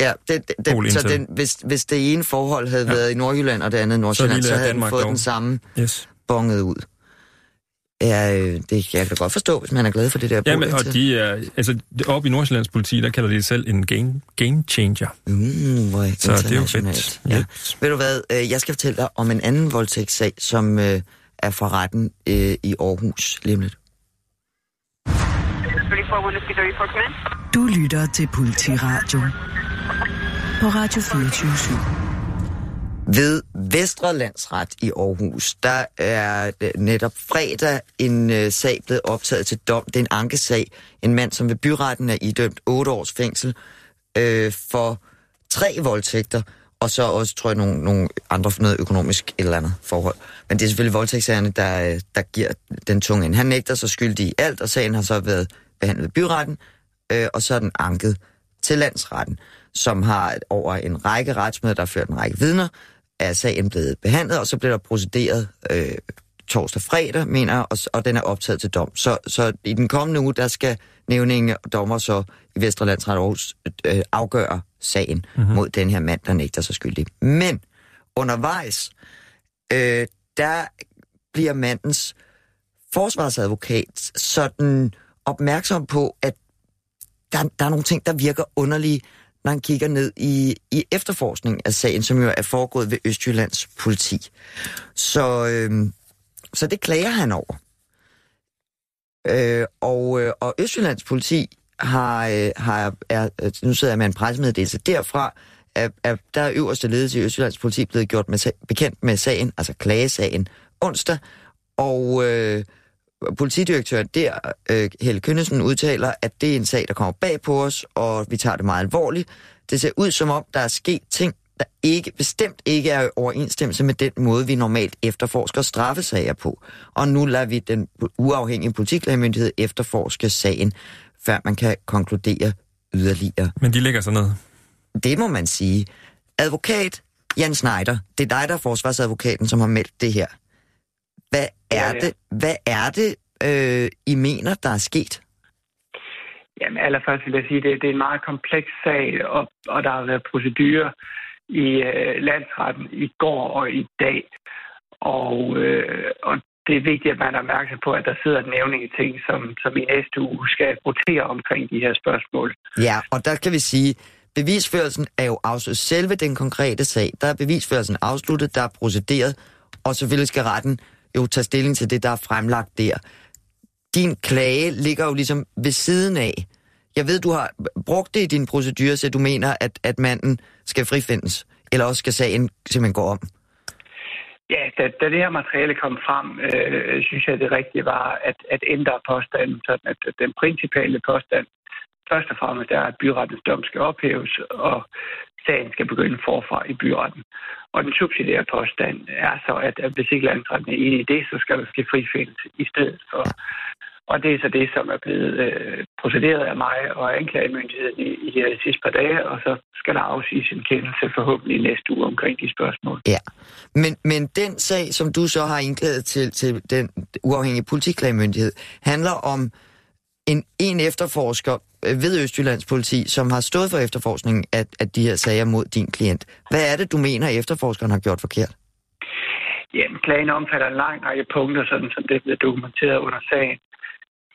Ja, det, det, det, så den, hvis, hvis det ene forhold havde ja. været i Nordjylland, og det andet i Nordsjælland, så, så havde Danmark den fået dog. den samme yes. bonget ud. Ja, øh, det jeg kan godt forstå, hvis man er glad for det der. Ja, men, og de er, altså, oppe i Nordsjællands politi, der kalder de det selv en game, game changer. Mm, hvor så det er jo fedt. Ja. ja. Ved du hvad, øh, jeg skal fortælle dig om en anden voldtægtssag, som øh, er fra retten øh, i Aarhus lige lidt. Du lytter til Politiradio på Radio 24 ved Vestre Landsret i Aarhus, der er netop fredag en øh, sag blevet optaget til dom. Det er en ankesag. En mand, som ved byretten er idømt 8 års fængsel øh, for tre voldtægter, og så også, tror jeg, nogle, nogle andre for noget økonomisk et eller andet forhold. Men det er selvfølgelig voldtægtssagerne, der, der giver den tunge ind. Han nægter sig skyldig i alt, og sagen har så været behandlet byretten, øh, og så er den anket til landsretten, som har over en række retsmøder, der har ført en række vidner, er sagen blevet behandlet, og så bliver der procederet øh, torsdag fredag, mener jeg, og, og den er optaget til dom. Så, så i den kommende uge, der skal nævningen og dommer så i Vesterlandsret Aarhus øh, afgøre sagen mm-hmm. mod den her mand, der nægter sig skyldig. Men undervejs, øh, der bliver mandens forsvarsadvokat sådan opmærksom på, at der, der er nogle ting, der virker underlige, når han kigger ned i, i efterforskningen af sagen, som jo er foregået ved Østjyllands politi. Så, øh, så det klager han over. Øh, og, øh, og Østjyllands politi har, øh, har er, nu sidder jeg med en pressemeddelelse derfra, er, er, der er øverste ledelse i Østjyllands politi blevet gjort med, bekendt med sagen, altså klagesagen, onsdag, og øh, politidirektøren der, øh, Helle Kønnesen, udtaler, at det er en sag, der kommer bag på os, og vi tager det meget alvorligt. Det ser ud som om, der er sket ting, der ikke bestemt ikke er overensstemmelse med den måde, vi normalt efterforsker straffesager på. Og nu lader vi den uafhængige politiklagemyndighed efterforske sagen, før man kan konkludere yderligere. Men de ligger sådan noget? Det må man sige. Advokat Jan Schneider, det er dig, der er forsvarsadvokaten, som har meldt det her. Hvad er ja, ja. det, hvad er det øh, I mener, der er sket? Jamen allerførst vil jeg sige, at det, det er en meget kompleks sag, og, og der har været procedurer i øh, landsretten i går og i dag. Og, øh, og det er vigtigt, at man er opmærksom på, at der sidder et nævning i ting, som, som i næste uge skal rotere omkring de her spørgsmål. Ja, og der kan vi sige, bevisførelsen er jo afsluttet. Selve den konkrete sag, der er bevisførelsen afsluttet, der er procederet, og selvfølgelig skal retten jo tage stilling til det, der er fremlagt der. Din klage ligger jo ligesom ved siden af. Jeg ved, du har brugt det i din procedure, så du mener, at, at manden skal frifindes, eller også skal sagen simpelthen gå om. Ja, da, da det her materiale kom frem, øh, synes jeg, det rigtige var at, at ændre påstanden, så at, at den principale påstand først og fremmest er, at byrettens dom skal ophæves, og sagen skal begynde forfra i byretten. Og den subsidiære påstand er så, at, hvis ikke landsretten er enig i det, så skal der ske frifindelse i stedet for. Og det er så det, som er blevet øh, procederet af mig og anklagemyndigheden i, i de sidste par dage, og så skal der afsiges en kendelse forhåbentlig næste uge omkring de spørgsmål. Ja, men, men den sag, som du så har indklaget til, til den uafhængige politiklagemyndighed, handler om en, en efterforsker ved Østjyllands politi, som har stået for efterforskningen af, af de her sager mod din klient. Hvad er det, du mener, at efterforskeren har gjort forkert? Jamen, klagen omfatter en lang række punkter, sådan som det bliver dokumenteret under sagen.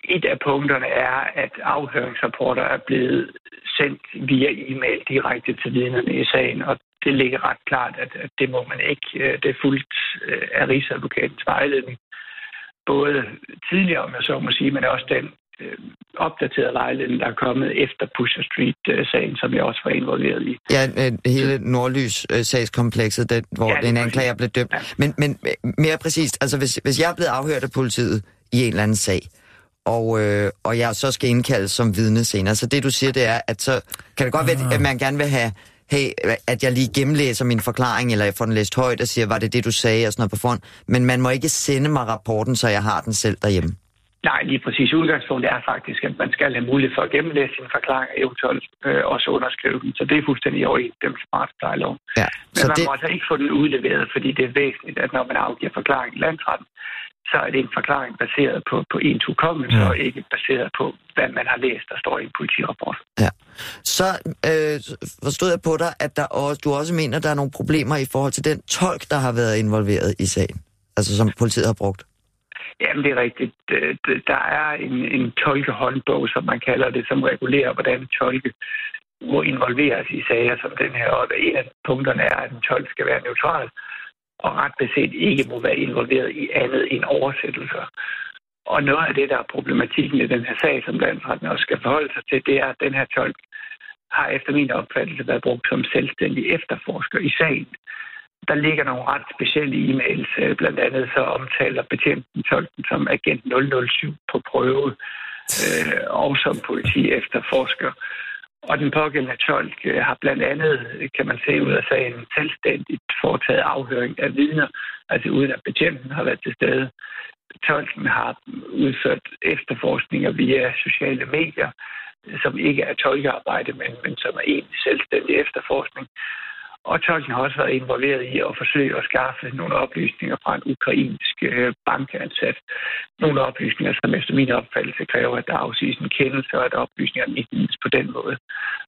Et af punkterne er, at afhøringsrapporter er blevet sendt via e-mail direkte til vidnerne i sagen, og det ligger ret klart, at, at det må man ikke. Øh, det er fuldt øh, af Rigsadvokatens vejledning. Både tidligere, om jeg så må sige, men også den øh, opdateret vejledning, der er kommet efter Pusher Street-sagen, som jeg også var involveret i. Ja, øh, hele Nordlys-sagskomplekset, den, hvor ja, den anklager blev dømt. Ja. Men, men mere præcist, altså hvis, hvis jeg er blevet afhørt af politiet i en eller anden sag, og, øh, og jeg så skal indkaldes som vidne senere, så det du siger, det er, at så kan det godt være, at man gerne vil have hey, at jeg lige gennemlæser min forklaring, eller jeg får den læst højt og siger, var det det, du sagde, og sådan noget på front. Men man må ikke sende mig rapporten, så jeg har den selv derhjemme. Nej, lige præcis. Udgangspunktet er faktisk, at man skal have mulighed for at gennemlæse sin forklaring eventuelt øh, også underskrive den. Så det er fuldstændig overensstemmelse med retsplejeloven. Ja, Men man det... må altså ikke få den udleveret, fordi det er væsentligt, at når man afgiver forklaring i landsretten, så er det en forklaring baseret på, på ens hukommelse, ja. og ikke baseret på, hvad man har læst, der står i en politirapport. Ja. Så øh, forstod jeg på dig, at der også, du også mener, at der er nogle problemer i forhold til den tolk, der har været involveret i sagen, altså som politiet har brugt. Jamen, det er rigtigt. Øh, der er en, en tolkehåndbog, som man kalder det, som regulerer, hvordan tolke må involveres i sager som den her. Og en af punkterne er, at en tolk skal være neutral, og ret beset ikke må være involveret i andet end oversættelser. Og noget af det, der er problematikken i den her sag, som landsretten også skal forholde sig til, det er, at den her tolk har efter min opfattelse været brugt som selvstændig efterforsker i sagen. Der ligger nogle ret specielle e-mails. Øh, blandt andet så omtaler betjenten tolken som agent 007 på prøve øh, og som politi efterforsker. Og den pågældende tolk øh, har blandt andet, kan man se ud af sagen, selvstændigt foretaget afhøring af vidner, altså uden at betjenten har været til stede. Tolken har udført efterforskninger via sociale medier, som ikke er tolkearbejde, men, men som er en selvstændig efterforskning. Og tolken har også været involveret i at forsøge at skaffe nogle oplysninger fra en ukrainsk øh, bankansat. Nogle oplysninger, som efter min opfattelse kræver, at der afsiges en kendelse, og at oplysningerne ikke på den måde.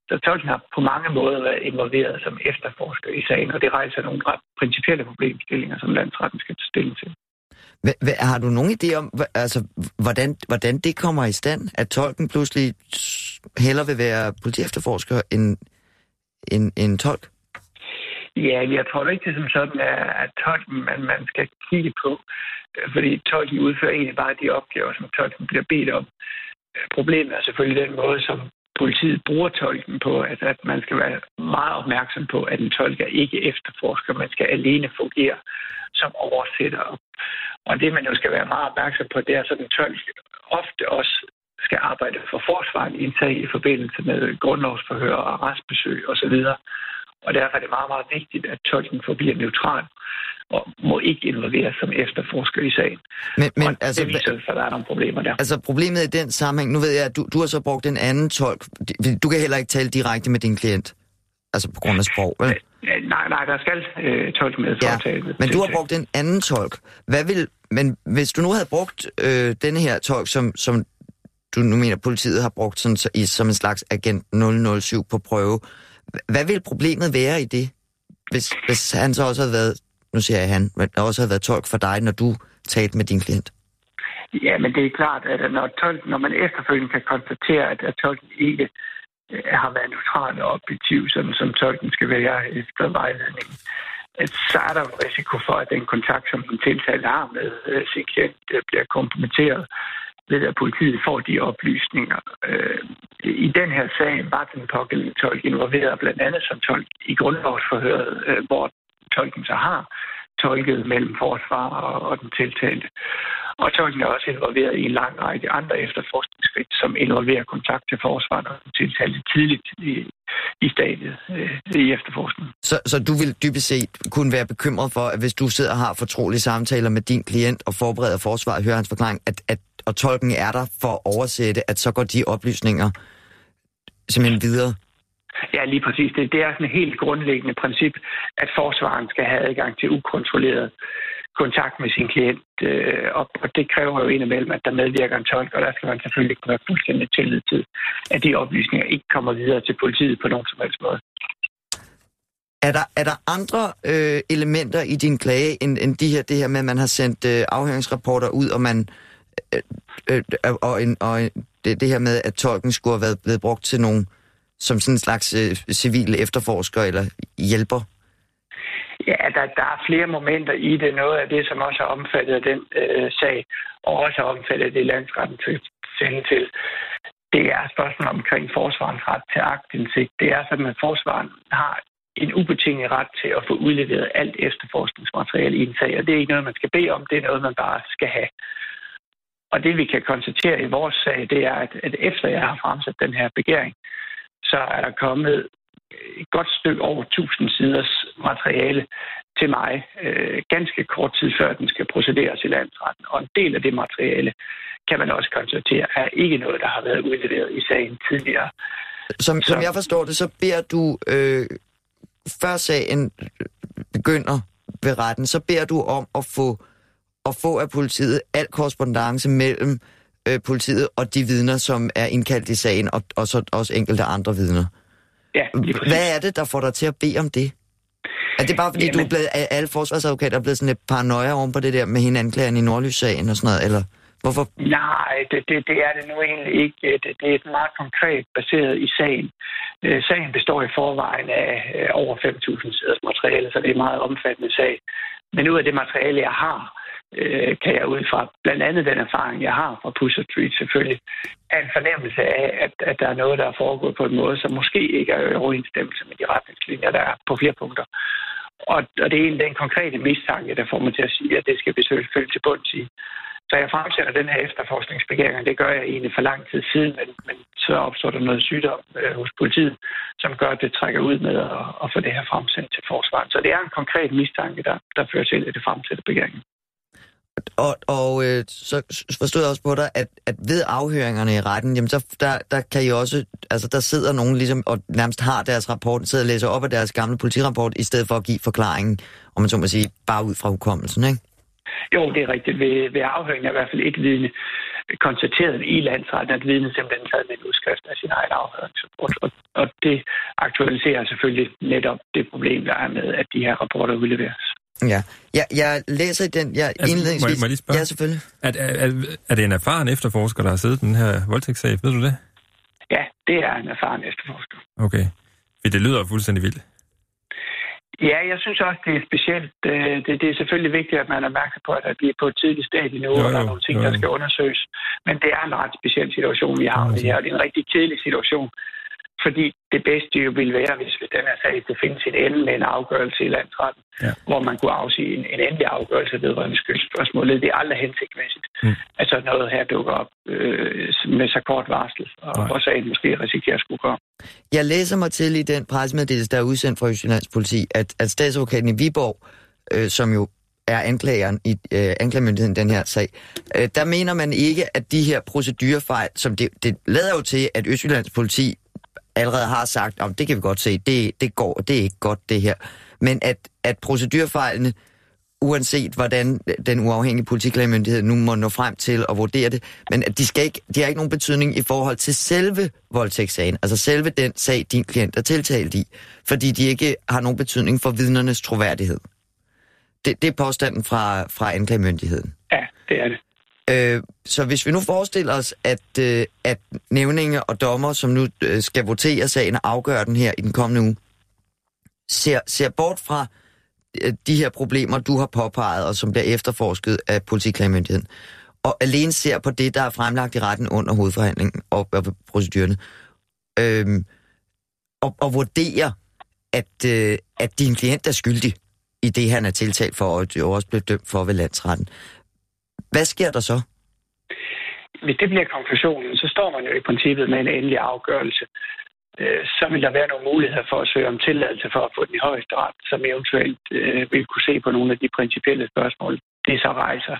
Så tolken har på mange måder været involveret som efterforsker i sagen, og det rejser nogle ret principielle problemstillinger, som landsretten skal tage stilling til. Hva, har du nogen idé om, altså, hvordan, hvordan det kommer i stand, at tolken pludselig hellere vil være politiefterforsker end, end, end tolk? Ja, jeg tror ikke, det er som sådan, at tolken man, man skal kigge på, øh, fordi tolken udfører egentlig bare de opgaver, som tolken bliver bedt om. Øh, problemet er selvfølgelig den måde, som politiet bruger tolken på, at, at man skal være meget opmærksom på, at en tolk er ikke efterforsker, man skal alene fungere som oversætter. Og det, man jo skal være meget opmærksom på, det er, at en tolk ofte også skal arbejde for forsvaret i en sag i forbindelse med grundlovsforhør og retsbesøg osv. Og derfor er det meget, meget vigtigt, at tolken forbliver neutral og må ikke involveres som efterforsker i sagen. Men, men og altså, det viser sig, at der er nogle problemer der. Altså problemet i den sammenhæng, nu ved jeg, at du, du har så brugt en anden tolk. Du kan heller ikke tale direkte med din klient, altså på grund af sprog, vel? Nej, nej, der skal øh, tolk med ja, for Men du har brugt en anden tolk. Hvad vil, men hvis du nu havde brugt øh, denne her tolk, som, som du nu mener, politiet har brugt sådan, så, i, som en slags agent 007 på prøve, hvad vil problemet være i det, hvis, hvis han så også havde været, nu siger jeg han, men også havde været tolk for dig, når du talte med din klient? Ja, men det er klart, at når, tolken, når man efterfølgende kan konstatere, at, at tolken ikke øh, har været neutral og objektiv, sådan som tolken skal være efter vejledningen, så er der en risiko for, at den kontakt, som den tiltalte har med øh, sin klient, øh, bliver kompromitteret ved at politiet får de oplysninger. Øh, I den her sag var den pågældende tolk involveret blandt andet som tolk i grundlovsforhøret, øh, hvor tolken så har tolket mellem forsvar og, og den tiltalte. Og tolken er også involveret i en lang række andre efterforskningsskridt, som involverer kontakt til forsvaret og den tiltalte tidligt i, i stadiet øh, i efterforskningen. Så, så du vil dybest set kunne være bekymret for, at hvis du sidder og har fortrolige samtaler med din klient og forbereder forsvaret og hører hans forklaring, at, at og tolken er der for at oversætte, at så går de oplysninger simpelthen videre? Ja, lige præcis. Det, det er sådan et helt grundlæggende princip, at forsvaren skal have adgang til ukontrolleret kontakt med sin klient, øh, og det kræver jo indimellem, at der medvirker en tolk, og der skal man selvfølgelig kunne have fuldstændig tillid til, at de oplysninger ikke kommer videre til politiet på nogen som helst måde. Er der, er der andre øh, elementer i din klage, end, end de her, det her med, at man har sendt øh, afhøringsrapporter ud, og man øh, Øh, øh, øh, og, en, og det, det her med, at tolken skulle have været blevet brugt til nogen som sådan en slags øh, civile efterforsker eller hjælper? Ja, der, der er flere momenter i det. Noget af det, som også er omfattet af den øh, sag, og også er omfattet af det, landsretten sende til. Det er et spørgsmål omkring forsvarens ret til agtindsigt. Det er sådan, at forsvaren har en ubetinget ret til at få udleveret alt efterforskningsmateriale i en sag, og det er ikke noget, man skal bede om, det er noget, man bare skal have. Og det vi kan konstatere i vores sag, det er, at, at efter jeg har fremsat den her begæring, så er der kommet et godt stykke over 1000 siders materiale til mig øh, ganske kort tid før den skal procederes i landsretten. Og en del af det materiale kan man også konstatere er ikke noget, der har været udleveret i sagen tidligere. Som, som jeg forstår det, så beder du, øh, før sagen begynder ved retten, så beder du om at få, at få af politiet al korrespondence mellem øh, politiet og de vidner, som er indkaldt i sagen, og, og så også enkelte andre vidner. Ja, Hvad er det, der får dig til at bede om det? Er det bare fordi, Jamen. du er blevet, alle forsvarsadvokater er blevet sådan et par nøjer om på det der med hende anklageren i Nordlys-sagen og sådan noget, eller hvorfor? Nej, det, det, det er det nu egentlig ikke. Det, det er meget konkret baseret i sagen. Øh, sagen består i forvejen af øh, over 5.000 siders materiale, så det er en meget omfattende sag. Men ud af det materiale, jeg har, øh, kan jeg ud fra blandt andet den erfaring, jeg har fra Pusher Street selvfølgelig, en fornemmelse af, at, at der er noget, der er foregået på en måde, som måske ikke er i overensstemmelse med de retningslinjer, der er på flere punkter. Og, og det er en den konkrete mistanke, der får mig til at sige, at det skal vi selvfølgelig til bunds i. Så jeg fremsætter den her efterforskningsbegæring, det gør jeg egentlig for lang tid siden, men, men så opstår der noget sygdom øh, hos politiet, som gør, at det trækker ud med at, at få det her fremsendt til forsvaret. Så det er en konkret mistanke, der, der fører til, at det fremsætter begæringen. Og, og øh, så forstod jeg også på dig, at, at ved afhøringerne i retten, jamen så der, der kan I også, altså der sidder nogen ligesom, og nærmest har deres rapport, sidder og læser op af deres gamle politirapport, i stedet for at give forklaringen, om man så må sige, bare ud fra hukommelsen, ikke? Jo, det er rigtigt. Ved, ved afhøringen er i hvert fald et vidne konstateret i landsretten, at vidnet simpelthen sad med en udskrift af sin egen afhøringsrapport. Og, og det aktualiserer selvfølgelig netop det problem, der er med, at de her rapporter udleveres. Ja, jeg, jeg læser i den, jeg altså, indledningsvis... Må, må jeg lige spørge? Ja, selvfølgelig. Er, er, er, er det en erfaren efterforsker, der har siddet den her voldtægtssag? Ved du det? Ja, det er en erfaren efterforsker. Okay. For det lyder fuldstændig vildt. Ja, jeg synes også, det er specielt. Øh, det, det er selvfølgelig vigtigt, at man er opmærksom på, at vi er på et tidligt stadie nu, jo, og der er nogle ting, jo, jo. der skal undersøges. Men det er en ret speciel situation, vi har. Det her. Det er en rigtig kedelig situation. Fordi det bedste jo ville være, hvis den her sag kunne finde sin ende med en afgørelse i landsretten, ja. hvor man kunne afsige en, en endelig afgørelse vedrørende skyldspørgsmålet. Det er aldrig hensigtsmæssigt. Mm. Altså noget her dukker op øh, med så kort varsel, og, Nej. sagen måske risikerer at skulle komme. Jeg læser mig til i den pressemeddelelse, der er udsendt fra Østjyllands politi, at, at statsadvokaten i Viborg, øh, som jo er anklageren i øh, anklagemyndigheden den her sag, øh, der mener man ikke, at de her procedurefejl, som det, det lader jo til, at Østjyllands politi allerede har sagt, om det kan vi godt se, det, det går, det er ikke godt det her. Men at, at procedurfejlene, uanset hvordan den uafhængige politiklagemyndighed nu må nå frem til at vurdere det, men at de, skal ikke, de har ikke nogen betydning i forhold til selve voldtægtssagen, altså selve den sag, din klient er tiltalt i, fordi de ikke har nogen betydning for vidnernes troværdighed. Det, det er påstanden fra, fra anklagemyndigheden. Ja, det er det. Øh, så hvis vi nu forestiller os, at, øh, at nævninge og dommer, som nu øh, skal votere sagen og afgøre den her i den kommende uge, ser, ser bort fra øh, de her problemer, du har påpeget, og som bliver efterforsket af politiklagmyndigheden, og alene ser på det, der er fremlagt i retten under hovedforhandlingen og, og procedurerne, øh, og, og vurderer, at, øh, at din klient er skyldig i det, han er tiltalt for, og jo også blev dømt for ved landsretten. Hvad sker der så? Hvis det bliver konklusionen, så står man jo i princippet med en endelig afgørelse. Øh, så vil der være nogle muligheder for at søge om tilladelse for at få den i højeste ret, som eventuelt øh, vil kunne se på nogle af de principielle spørgsmål, det så rejser.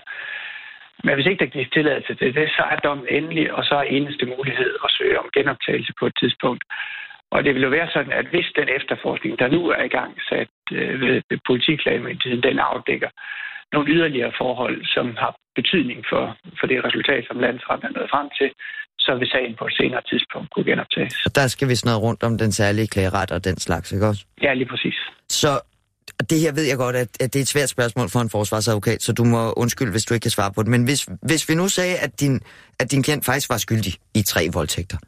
Men hvis ikke der gives tilladelse til det, så er dommen endelig, og så er eneste mulighed at søge om genoptagelse på et tidspunkt. Og det vil jo være sådan, at hvis den efterforskning, der nu er i gang sat øh, ved politiklagemyndigheden, den afdækker nogle yderligere forhold, som har betydning for, for det resultat, som landsretten er nået frem til, så vil sagen på et senere tidspunkt kunne genoptages. Og der skal vi noget rundt om den særlige klageret og den slags, ikke også? Ja, lige præcis. Så det her ved jeg godt, at, at det er et svært spørgsmål for en forsvarsadvokat, så du må undskylde, hvis du ikke kan svare på det. Men hvis, hvis vi nu sagde, at din, at din klient faktisk var skyldig i tre voldtægter,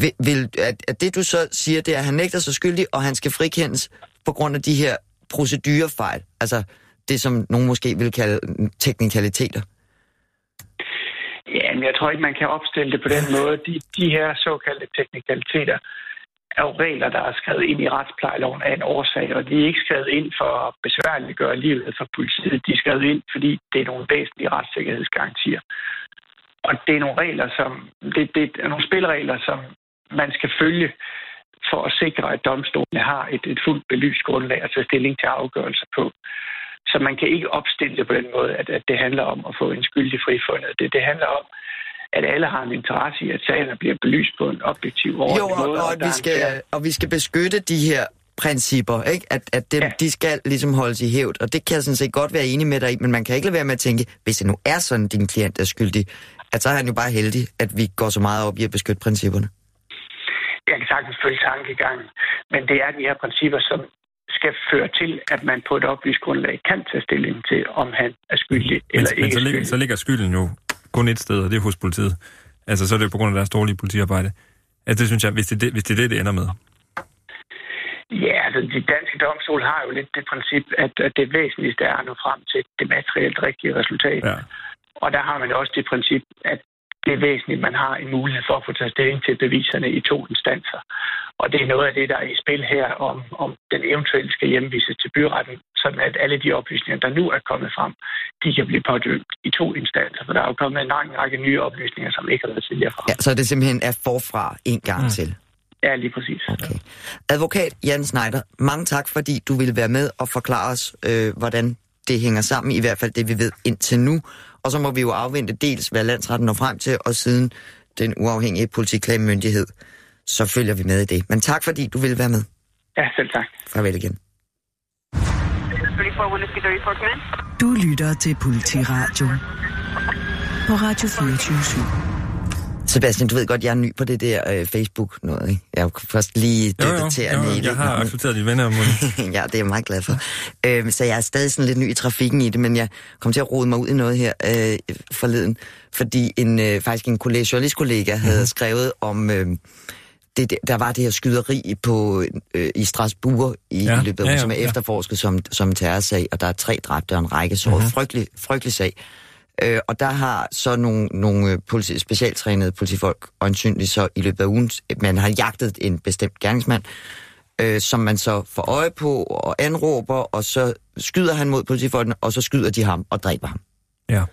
vil, vil, at, at det du så siger, det er, at han nægter sig skyldig, og han skal frikendes på grund af de her procedurefejl, altså det, som nogen måske vil kalde teknikaliteter? Jamen, jeg tror ikke, man kan opstille det på den måde. De, de her såkaldte teknikaliteter er jo regler, der er skrevet ind i retsplejeloven af en årsag, og de er ikke skrevet ind for at besværliggøre livet for politiet. De er skrevet ind, fordi det er nogle væsentlige retssikkerhedsgarantier. Og det er nogle regler, som det, det er nogle spilleregler, som man skal følge for at sikre, at domstolene har et, et fuldt belyst grundlag at tage stilling til afgørelser på. Så man kan ikke opstille det på den måde, at, at det handler om at få en skyldig frifundet. Det, det handler om, at alle har en interesse i, at sagerne bliver belyst på en objektiv jo, og, måde. Og, og, vi skal, og vi skal beskytte de her principper, ikke? At, at dem, ja. de skal ligesom holdes i hævd. Og det kan jeg sådan set godt være enig med dig i, men man kan ikke lade være med at tænke, hvis det nu er sådan, din klient er skyldig, at så er han jo bare heldig, at vi går så meget op i at beskytte principperne. Jeg kan sagtens følge tankegangen, men det er de her principper, som skal føre til, at man på et oplyst grundlag kan tage stilling til, om han er skyldig men, eller men ikke så ligger, så ligger skylden jo kun et sted, og det er hos politiet. Altså, så er det på grund af deres dårlige politiarbejde. Altså, det synes jeg, hvis det er det, hvis det, er det, det ender med. Ja, altså de danske domstol har jo lidt det princip, at, at det væsentligste er at nå frem til det materielt rigtige resultat. Ja. Og der har man også det princip, at det er væsentligt, at man har en mulighed for at få taget stilling til beviserne i to instanser. Og det er noget af det, der er i spil her, om, om den eventuelt skal hjemvises til byretten, sådan at alle de oplysninger, der nu er kommet frem, de kan blive pådømt i to instanser. For der er jo kommet en lang række nye oplysninger, som ikke har været tidligere fra. Ja, så det simpelthen er forfra en gang mm. til? Ja, lige præcis. Okay. Advokat Jan Schneider, mange tak, fordi du ville være med og forklare os, øh, hvordan det hænger sammen, i hvert fald det, vi ved indtil nu. Og så må vi jo afvente dels, hvad landsretten når frem til, og siden den uafhængige politiklagemyndighed, så følger vi med i det. Men tak, fordi du ville være med. Ja, selv tak. Farvel igen. Du lytter til Politiradio på Radio 24 Sebastian, du ved godt, jeg er ny på det der øh, Facebook-noget, ikke? Jeg er jo først lige dykket til at jo, jeg har accepteret dine venner om Ja, det er jeg meget glad for. Øh, så jeg er stadig sådan lidt ny i trafikken i det, men jeg kom til at rode mig ud i noget her øh, forleden, fordi en, øh, faktisk en kollega, journalistkollega havde mm-hmm. skrevet om... Øh, det, der var det her skyderi på, øh, i Strasbourg i, ja, løbet af ja, ja, som er efterforsket ja. som, som terrorsag, og der er tre dræbte og en række så mm-hmm. frygtelig, frygtelig sag. Øh, og der har så nogle, nogle politi, specialtrænede politifolk øjensynligt så i løbet af ugen, man har jagtet en bestemt gerningsmand, øh, som man så får øje på og anråber, og så skyder han mod politifolkene, og så skyder de ham og dræber ham. Ja.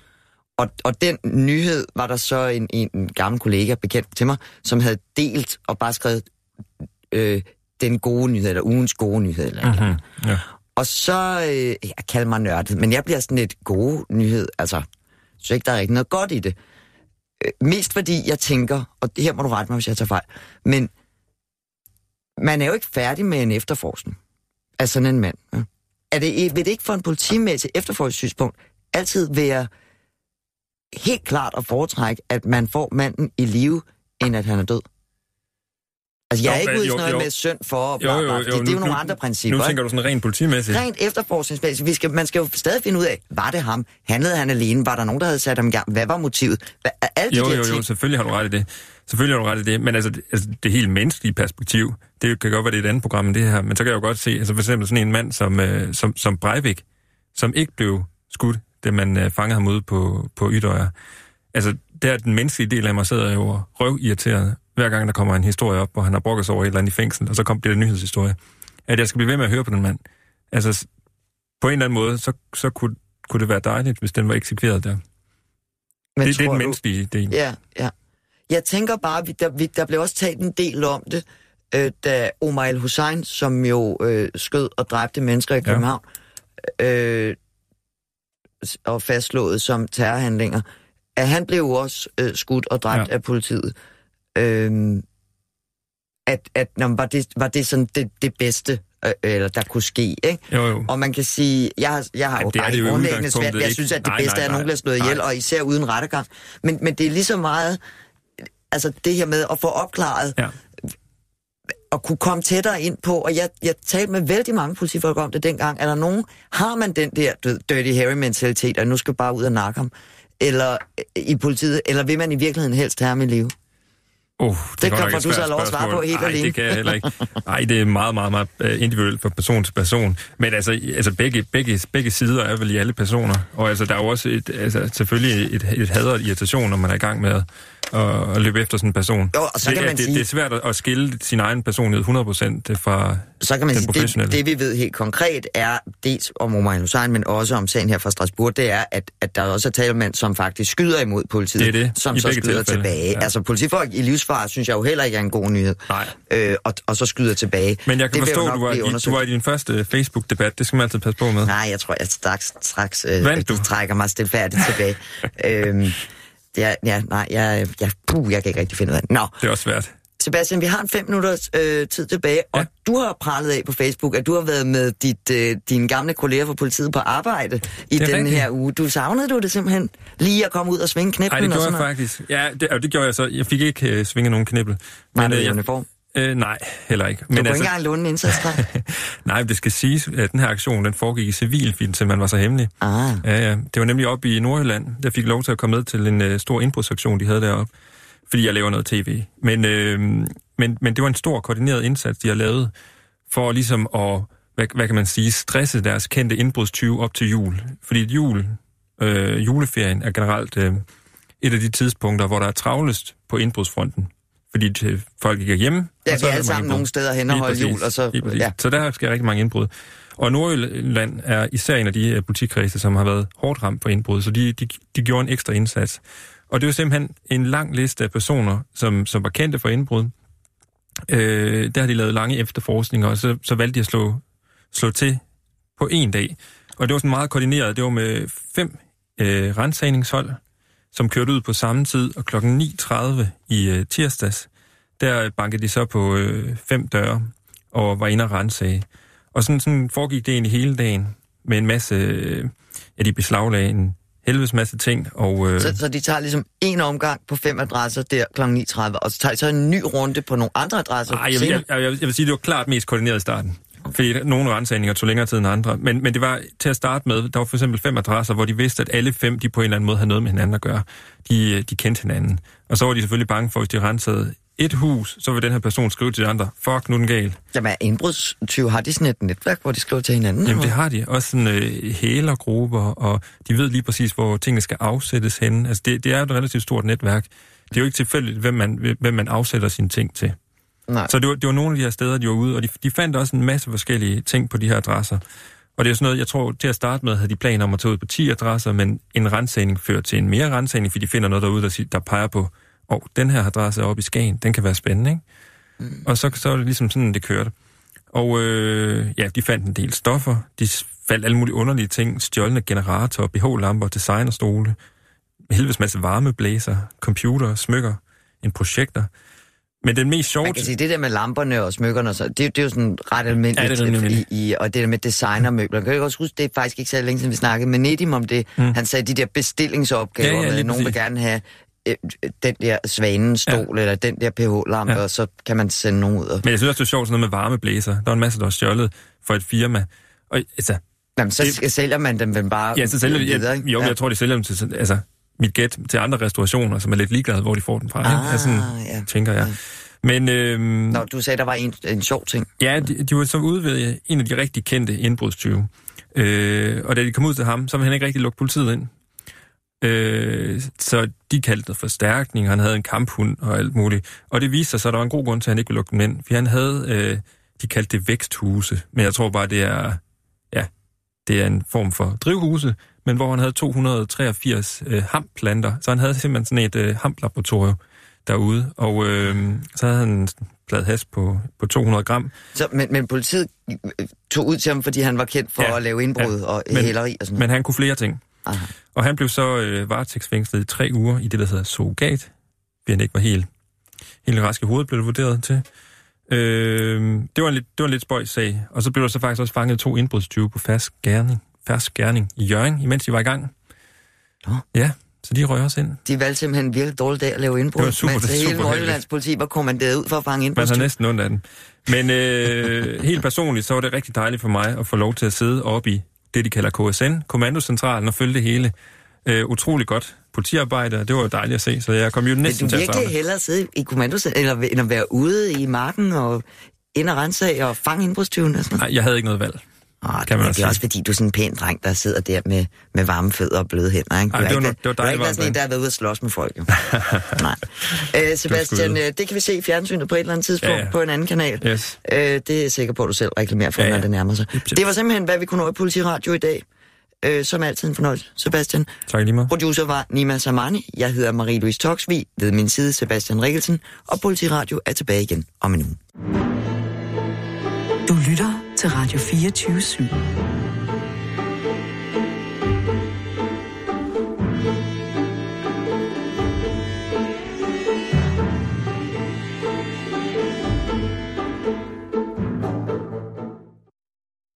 Og, og den nyhed var der så en, en gammel kollega bekendt til mig, som havde delt og bare skrevet øh, den gode nyhed, eller ugens gode nyhed. Eller, mm-hmm. eller. Ja. Og så, øh, jeg kalder mig nørdet, men jeg bliver sådan lidt gode nyhed, altså synes ikke, der er ikke noget godt i det. Øh, mest fordi jeg tænker, og her må du rette mig, hvis jeg tager fejl, men man er jo ikke færdig med en efterforskning af sådan en mand. Ja? Er det, vil det ikke for en politimæssig efterforskningssynspunkt altid være helt klart at foretrække, at man får manden i live, end at han er død? Altså, jeg er ikke ude i sådan noget jo. med synd for, og bla, bla, jo, jo, jo, det, det er jo nogle andre principper. Nu tænker du sådan rent politimæssigt. Rent efterforskningsmæssigt. Vi skal, man skal jo stadig finde ud af, var det ham? Handlede han alene? Var der nogen, der havde sat ham i gang? Hvad var motivet? Hvad, alle jo, de jo, jo, jo, selvfølgelig har du ret i det. Selvfølgelig har du ret i det, men altså, altså det helt menneskelige perspektiv, det kan godt være, det er et andet program end det her, men så kan jeg jo godt se, altså for eksempel sådan en mand som, øh, som, som Breivik, som ikke blev skudt, da man øh, fangede ham ude på, på Ydøjer. Altså, der den menneskelige del af mig sidder jo røvirriteret hver gang der kommer en historie op, hvor han har brokket sig over et eller andet i fængsel, og så kommer det en nyhedshistorie, at jeg skal blive ved med at høre på den mand. Altså, på en eller anden måde, så, så kunne, kunne det være dejligt, hvis den var eksekveret der. Men det, det er den menneskelige del. Ja, ja. Jeg tænker bare, der, vi, der blev også talt en del om det, øh, da Omar El-Hussein, som jo øh, skød og dræbte mennesker i København, ja. øh, og fastslået som terrorhandlinger, at han blev også øh, skudt og dræbt ja. af politiet øh, at, at når, var, det, var det sådan det, det bedste, øh, eller der kunne ske, ikke? Jo, jo. Og man kan sige, jeg, jeg har jo det bare grundlæggende svært, jeg synes, at det nej, bedste nej, nej, er, at nogen bliver slået ihjel, og især uden rettegang. Men, men det er lige så meget, altså det her med at få opklaret, ja at kunne komme tættere ind på, og jeg, jeg talte med vældig mange politifolk om det dengang, er der nogen, har man den der Dirty Harry-mentalitet, at nu skal bare ud og nakke ham, eller i politiet, eller vil man i virkeligheden helst have ham i live? Oh, det, det kan du så lov at svare på helt Ej, alene. det kan jeg heller ikke. Nej, det er meget, meget, meget øh, individuelt fra person til person. Men altså, altså begge, begge, begge sider er vel i alle personer. Og altså, der er jo også et, altså, selvfølgelig et, et had og irritation, når man er i gang med at, at løbe efter sådan en person. Jo, og så det, kan man det, sige... det er svært at skille sin egen personlighed 100% fra så kan man den sige, professionelle. det, det vi ved helt konkret er, dels om Omar Hussein, men også om sagen her fra Strasbourg, det er, at, at der også er talemand, som faktisk skyder imod politiet, Det det, som i så skyder tilfælde. tilbage. Ja. Altså politifolk i livsfare, synes jeg jo heller ikke er en god nyhed. Nej. Øh, og, og så skyder tilbage. Men jeg kan det forstå, at du var, i, du var i din første Facebook-debat. Det skal man altid passe på med. Nej, jeg tror, jeg straks, straks øh, du? trækker mig stilfærdigt tilbage. øhm, ja, ja, nej, jeg, jeg, puh, jeg kan ikke rigtig finde ud af det. Nå, Det er også svært. Sebastian, vi har en fem minutters øh, tid tilbage, ja. og du har pralet af på Facebook, at du har været med dit, øh, dine gamle kolleger fra politiet på arbejde i den rigtigt. her uge. Du savnede du det simpelthen? Lige at komme ud og svinge knæppen Nej, det og gjorde sådan jeg noget? faktisk. Ja, det, og det gjorde jeg så. Jeg fik ikke øh, svinget nogen knibbel. Var det øh, i jeg, uniform? Øh, nej, heller ikke. Du kunne ikke engang låne en indsatstræk? nej, det skal siges, at den her aktion, den foregik i civil, den simpelthen var så hemmelig. ah, Ja, ja. Det var nemlig oppe i Nordjylland. Jeg fik lov til at komme med til en øh, stor indbrudsaktion, de havde deroppe, fordi jeg laver noget tv. Men, øh, men, men det var en stor koordineret indsats, de har lavet, for ligesom at, hvad, hvad kan man sige, stresse deres kendte indbrudstyve op til jul. Fordi jul, øh, juleferien er generelt øh, et af de tidspunkter, hvor der er travlest på indbrudsfronten. Fordi øh, folk ikke er hjemme. Ja, og så vi er alle sammen nogle steder hen og Lige holde præcis, jul, og så- ja. Så der sker rigtig mange indbrud. Og Nordjylland er især en af de øh, politikredse, som har været hårdt ramt på indbrud, så de, de, de gjorde en ekstra indsats. Og det var simpelthen en lang liste af personer, som, som var kendte for indbrud. Øh, der har de lavet lange efterforskninger, og så, så valgte de at slå, slå til på en dag. Og det var sådan meget koordineret. Det var med fem øh, rensagningshold, som kørte ud på samme tid, og klokken 9.30 i øh, tirsdags, der bankede de så på øh, fem døre og var inde og rensage. Og sådan, sådan foregik det egentlig hele dagen med en masse, øh, ja, de beslaglagde en helvedes masse ting, og... Øh, så, så de tager ligesom en omgang på fem adresser der kl. 9.30, og så tager de så en ny runde på nogle andre adresser Ej, jeg, jeg, jeg, jeg vil sige, det var klart mest koordineret i starten. Fordi nogle rensagninger tog længere tid end andre. Men, men det var til at starte med, der var for eksempel fem adresser, hvor de vidste, at alle fem, de på en eller anden måde havde noget med hinanden at gøre. De, øh, de kendte hinanden. Og så var de selvfølgelig bange for, hvis de rensede et hus, så vil den her person skrive til de andre, fuck, nu er den gal. Jamen, indbrudstyve, har de sådan et netværk, hvor de skriver til hinanden? Jamen det eller har de. Også sådan øh, hælergrupper, og de ved lige præcis, hvor tingene skal afsættes henne. Altså det, det er et relativt stort netværk. Det er jo ikke tilfældigt, hvem man, hvem man afsætter sine ting til. Nej. Så det var, det var nogle af de her steder, de var ude, og de, de fandt også en masse forskellige ting på de her adresser. Og det er sådan noget, jeg tror, til at starte med havde de planer om at tage ud på 10 adresser, men en rensagning fører til en mere rensagning, fordi de finder noget derude, der, der peger på, åh, oh, den her adresse er oppe i Skagen, den kan være spændende, ikke? Mm. Og så, så er det ligesom sådan, det kørte. Og øh, ja, de fandt en del stoffer, de fandt alle mulige underlige ting, stjålne generatorer, BH-lamper, designerstole, helvedes masse varmeblæser, computer, smykker, en projekter. Men den mest sjove... Man kan sige, det der med lamperne og smykkerne, og så, det, det er jo sådan ret almindeligt. Ja, det er almindeligt. i, og det der med designermøbler. Kan jeg også huske, det er faktisk ikke så længe siden, vi snakkede med Nedim om det. Mm. Han sagde, de der bestillingsopgaver, Ja, ja, med, nogen vil gerne have øh, den der svanenstol, ja. eller den der pH-lampe, ja. Og så kan man sende nogen ud. Og, Men jeg synes også, det er sjovt sådan noget med varmeblæser. Der var en masse, der var stjålet for et firma. Og altså, jamen, så det- sælger man dem vel bare ja, så sælger de, videre, ikke? jo, ja. jeg tror, de sælger dem til, altså, mit gæt til andre restaurationer, som er lidt ligeglade, hvor de får den fra. ikke? Ah, altså, sådan, ja. tænker jeg. Ja. Men øhm, Nå, du sagde, der var en, en sjov ting. ja, de, de var så ude ved en af de rigtig kendte indbrudstyve. Øh, og da de kom ud til ham, så ville han ikke rigtig lukke politiet ind. Øh, så de kaldte det forstærkning, han havde en kamphund og alt muligt. Og det viste sig så, at der var en god grund til, at han ikke ville lukke dem ind. For han havde, øh, de kaldte det væksthuse, men jeg tror bare, det er, det er en form for drivhuse, men hvor han havde 283 øh, hamplanter. Så han havde simpelthen sådan et øh, hamplaboratorium derude, og øh, så havde han en plade has på, på 200 gram. Så, men, men politiet øh, tog ud til ham, fordi han var kendt for ja. At lave indbrud ja. og Men- hæleri og sådan Men han kunne flere ting. Aha. Og han blev så øh, varetægtsfængslet i tre uger i det, der hedder surrogat, fordi han ikke var helt, helt rask i hovedet, blev det vurderet til. Øh, det, var en lidt, det var en lidt spøjs sag. Og så blev der så faktisk også fanget to indbrudstyve på færsk gerning, færsk gerning i Jørgen, imens de var i gang. Nå. Ja, så de røg også ind. De valgte simpelthen en virkelig dårlig dag at lave indbrud, Det var super- mens det hele Nordjyllands politi var kommanderet ud for at fange Man har indbrudstyve. næsten ondt af den. Men øh, helt personligt, så var det rigtig dejligt for mig at få lov til at sidde oppe i det, de kalder KSN, Kommandocentralen, og følge det hele. Øh, utrolig godt politiarbejde, og det var jo dejligt at se, så jeg kom jo næsten til at Men du virkelig hellere sidde i kommandocenteret, eller end at være ude i marken og ind og rense og fange indbrudstyven og sådan noget? Nej, jeg havde ikke noget valg. Oh, kan man det er også fordi, du er sådan en pæn dreng, der sidder der med, med varme fødder og bløde hænder. Ikke? Ej, det var, ikke, det var dejligt. Du er ikke sådan en, der har været ude og slås med folk. Jo. Nej. Uh, Sebastian, det, uh, det kan vi se i fjernsynet på et eller andet tidspunkt ja, ja. på en anden kanal. Yes. Uh, det er jeg sikker på, at du selv reklamerer for, ja, ja. når det nærmer sig. Det var simpelthen, hvad vi kunne nå i Politiradio i dag. Uh, som altid en fornøjelse, Sebastian. Tak lige meget. Producer var Nima Samani. Jeg hedder Marie-Louise Toksvig. Ved min side Sebastian Rikkelsen. Og Politiradio er tilbage igen om en uge. Du lytter til Radio 24 /7.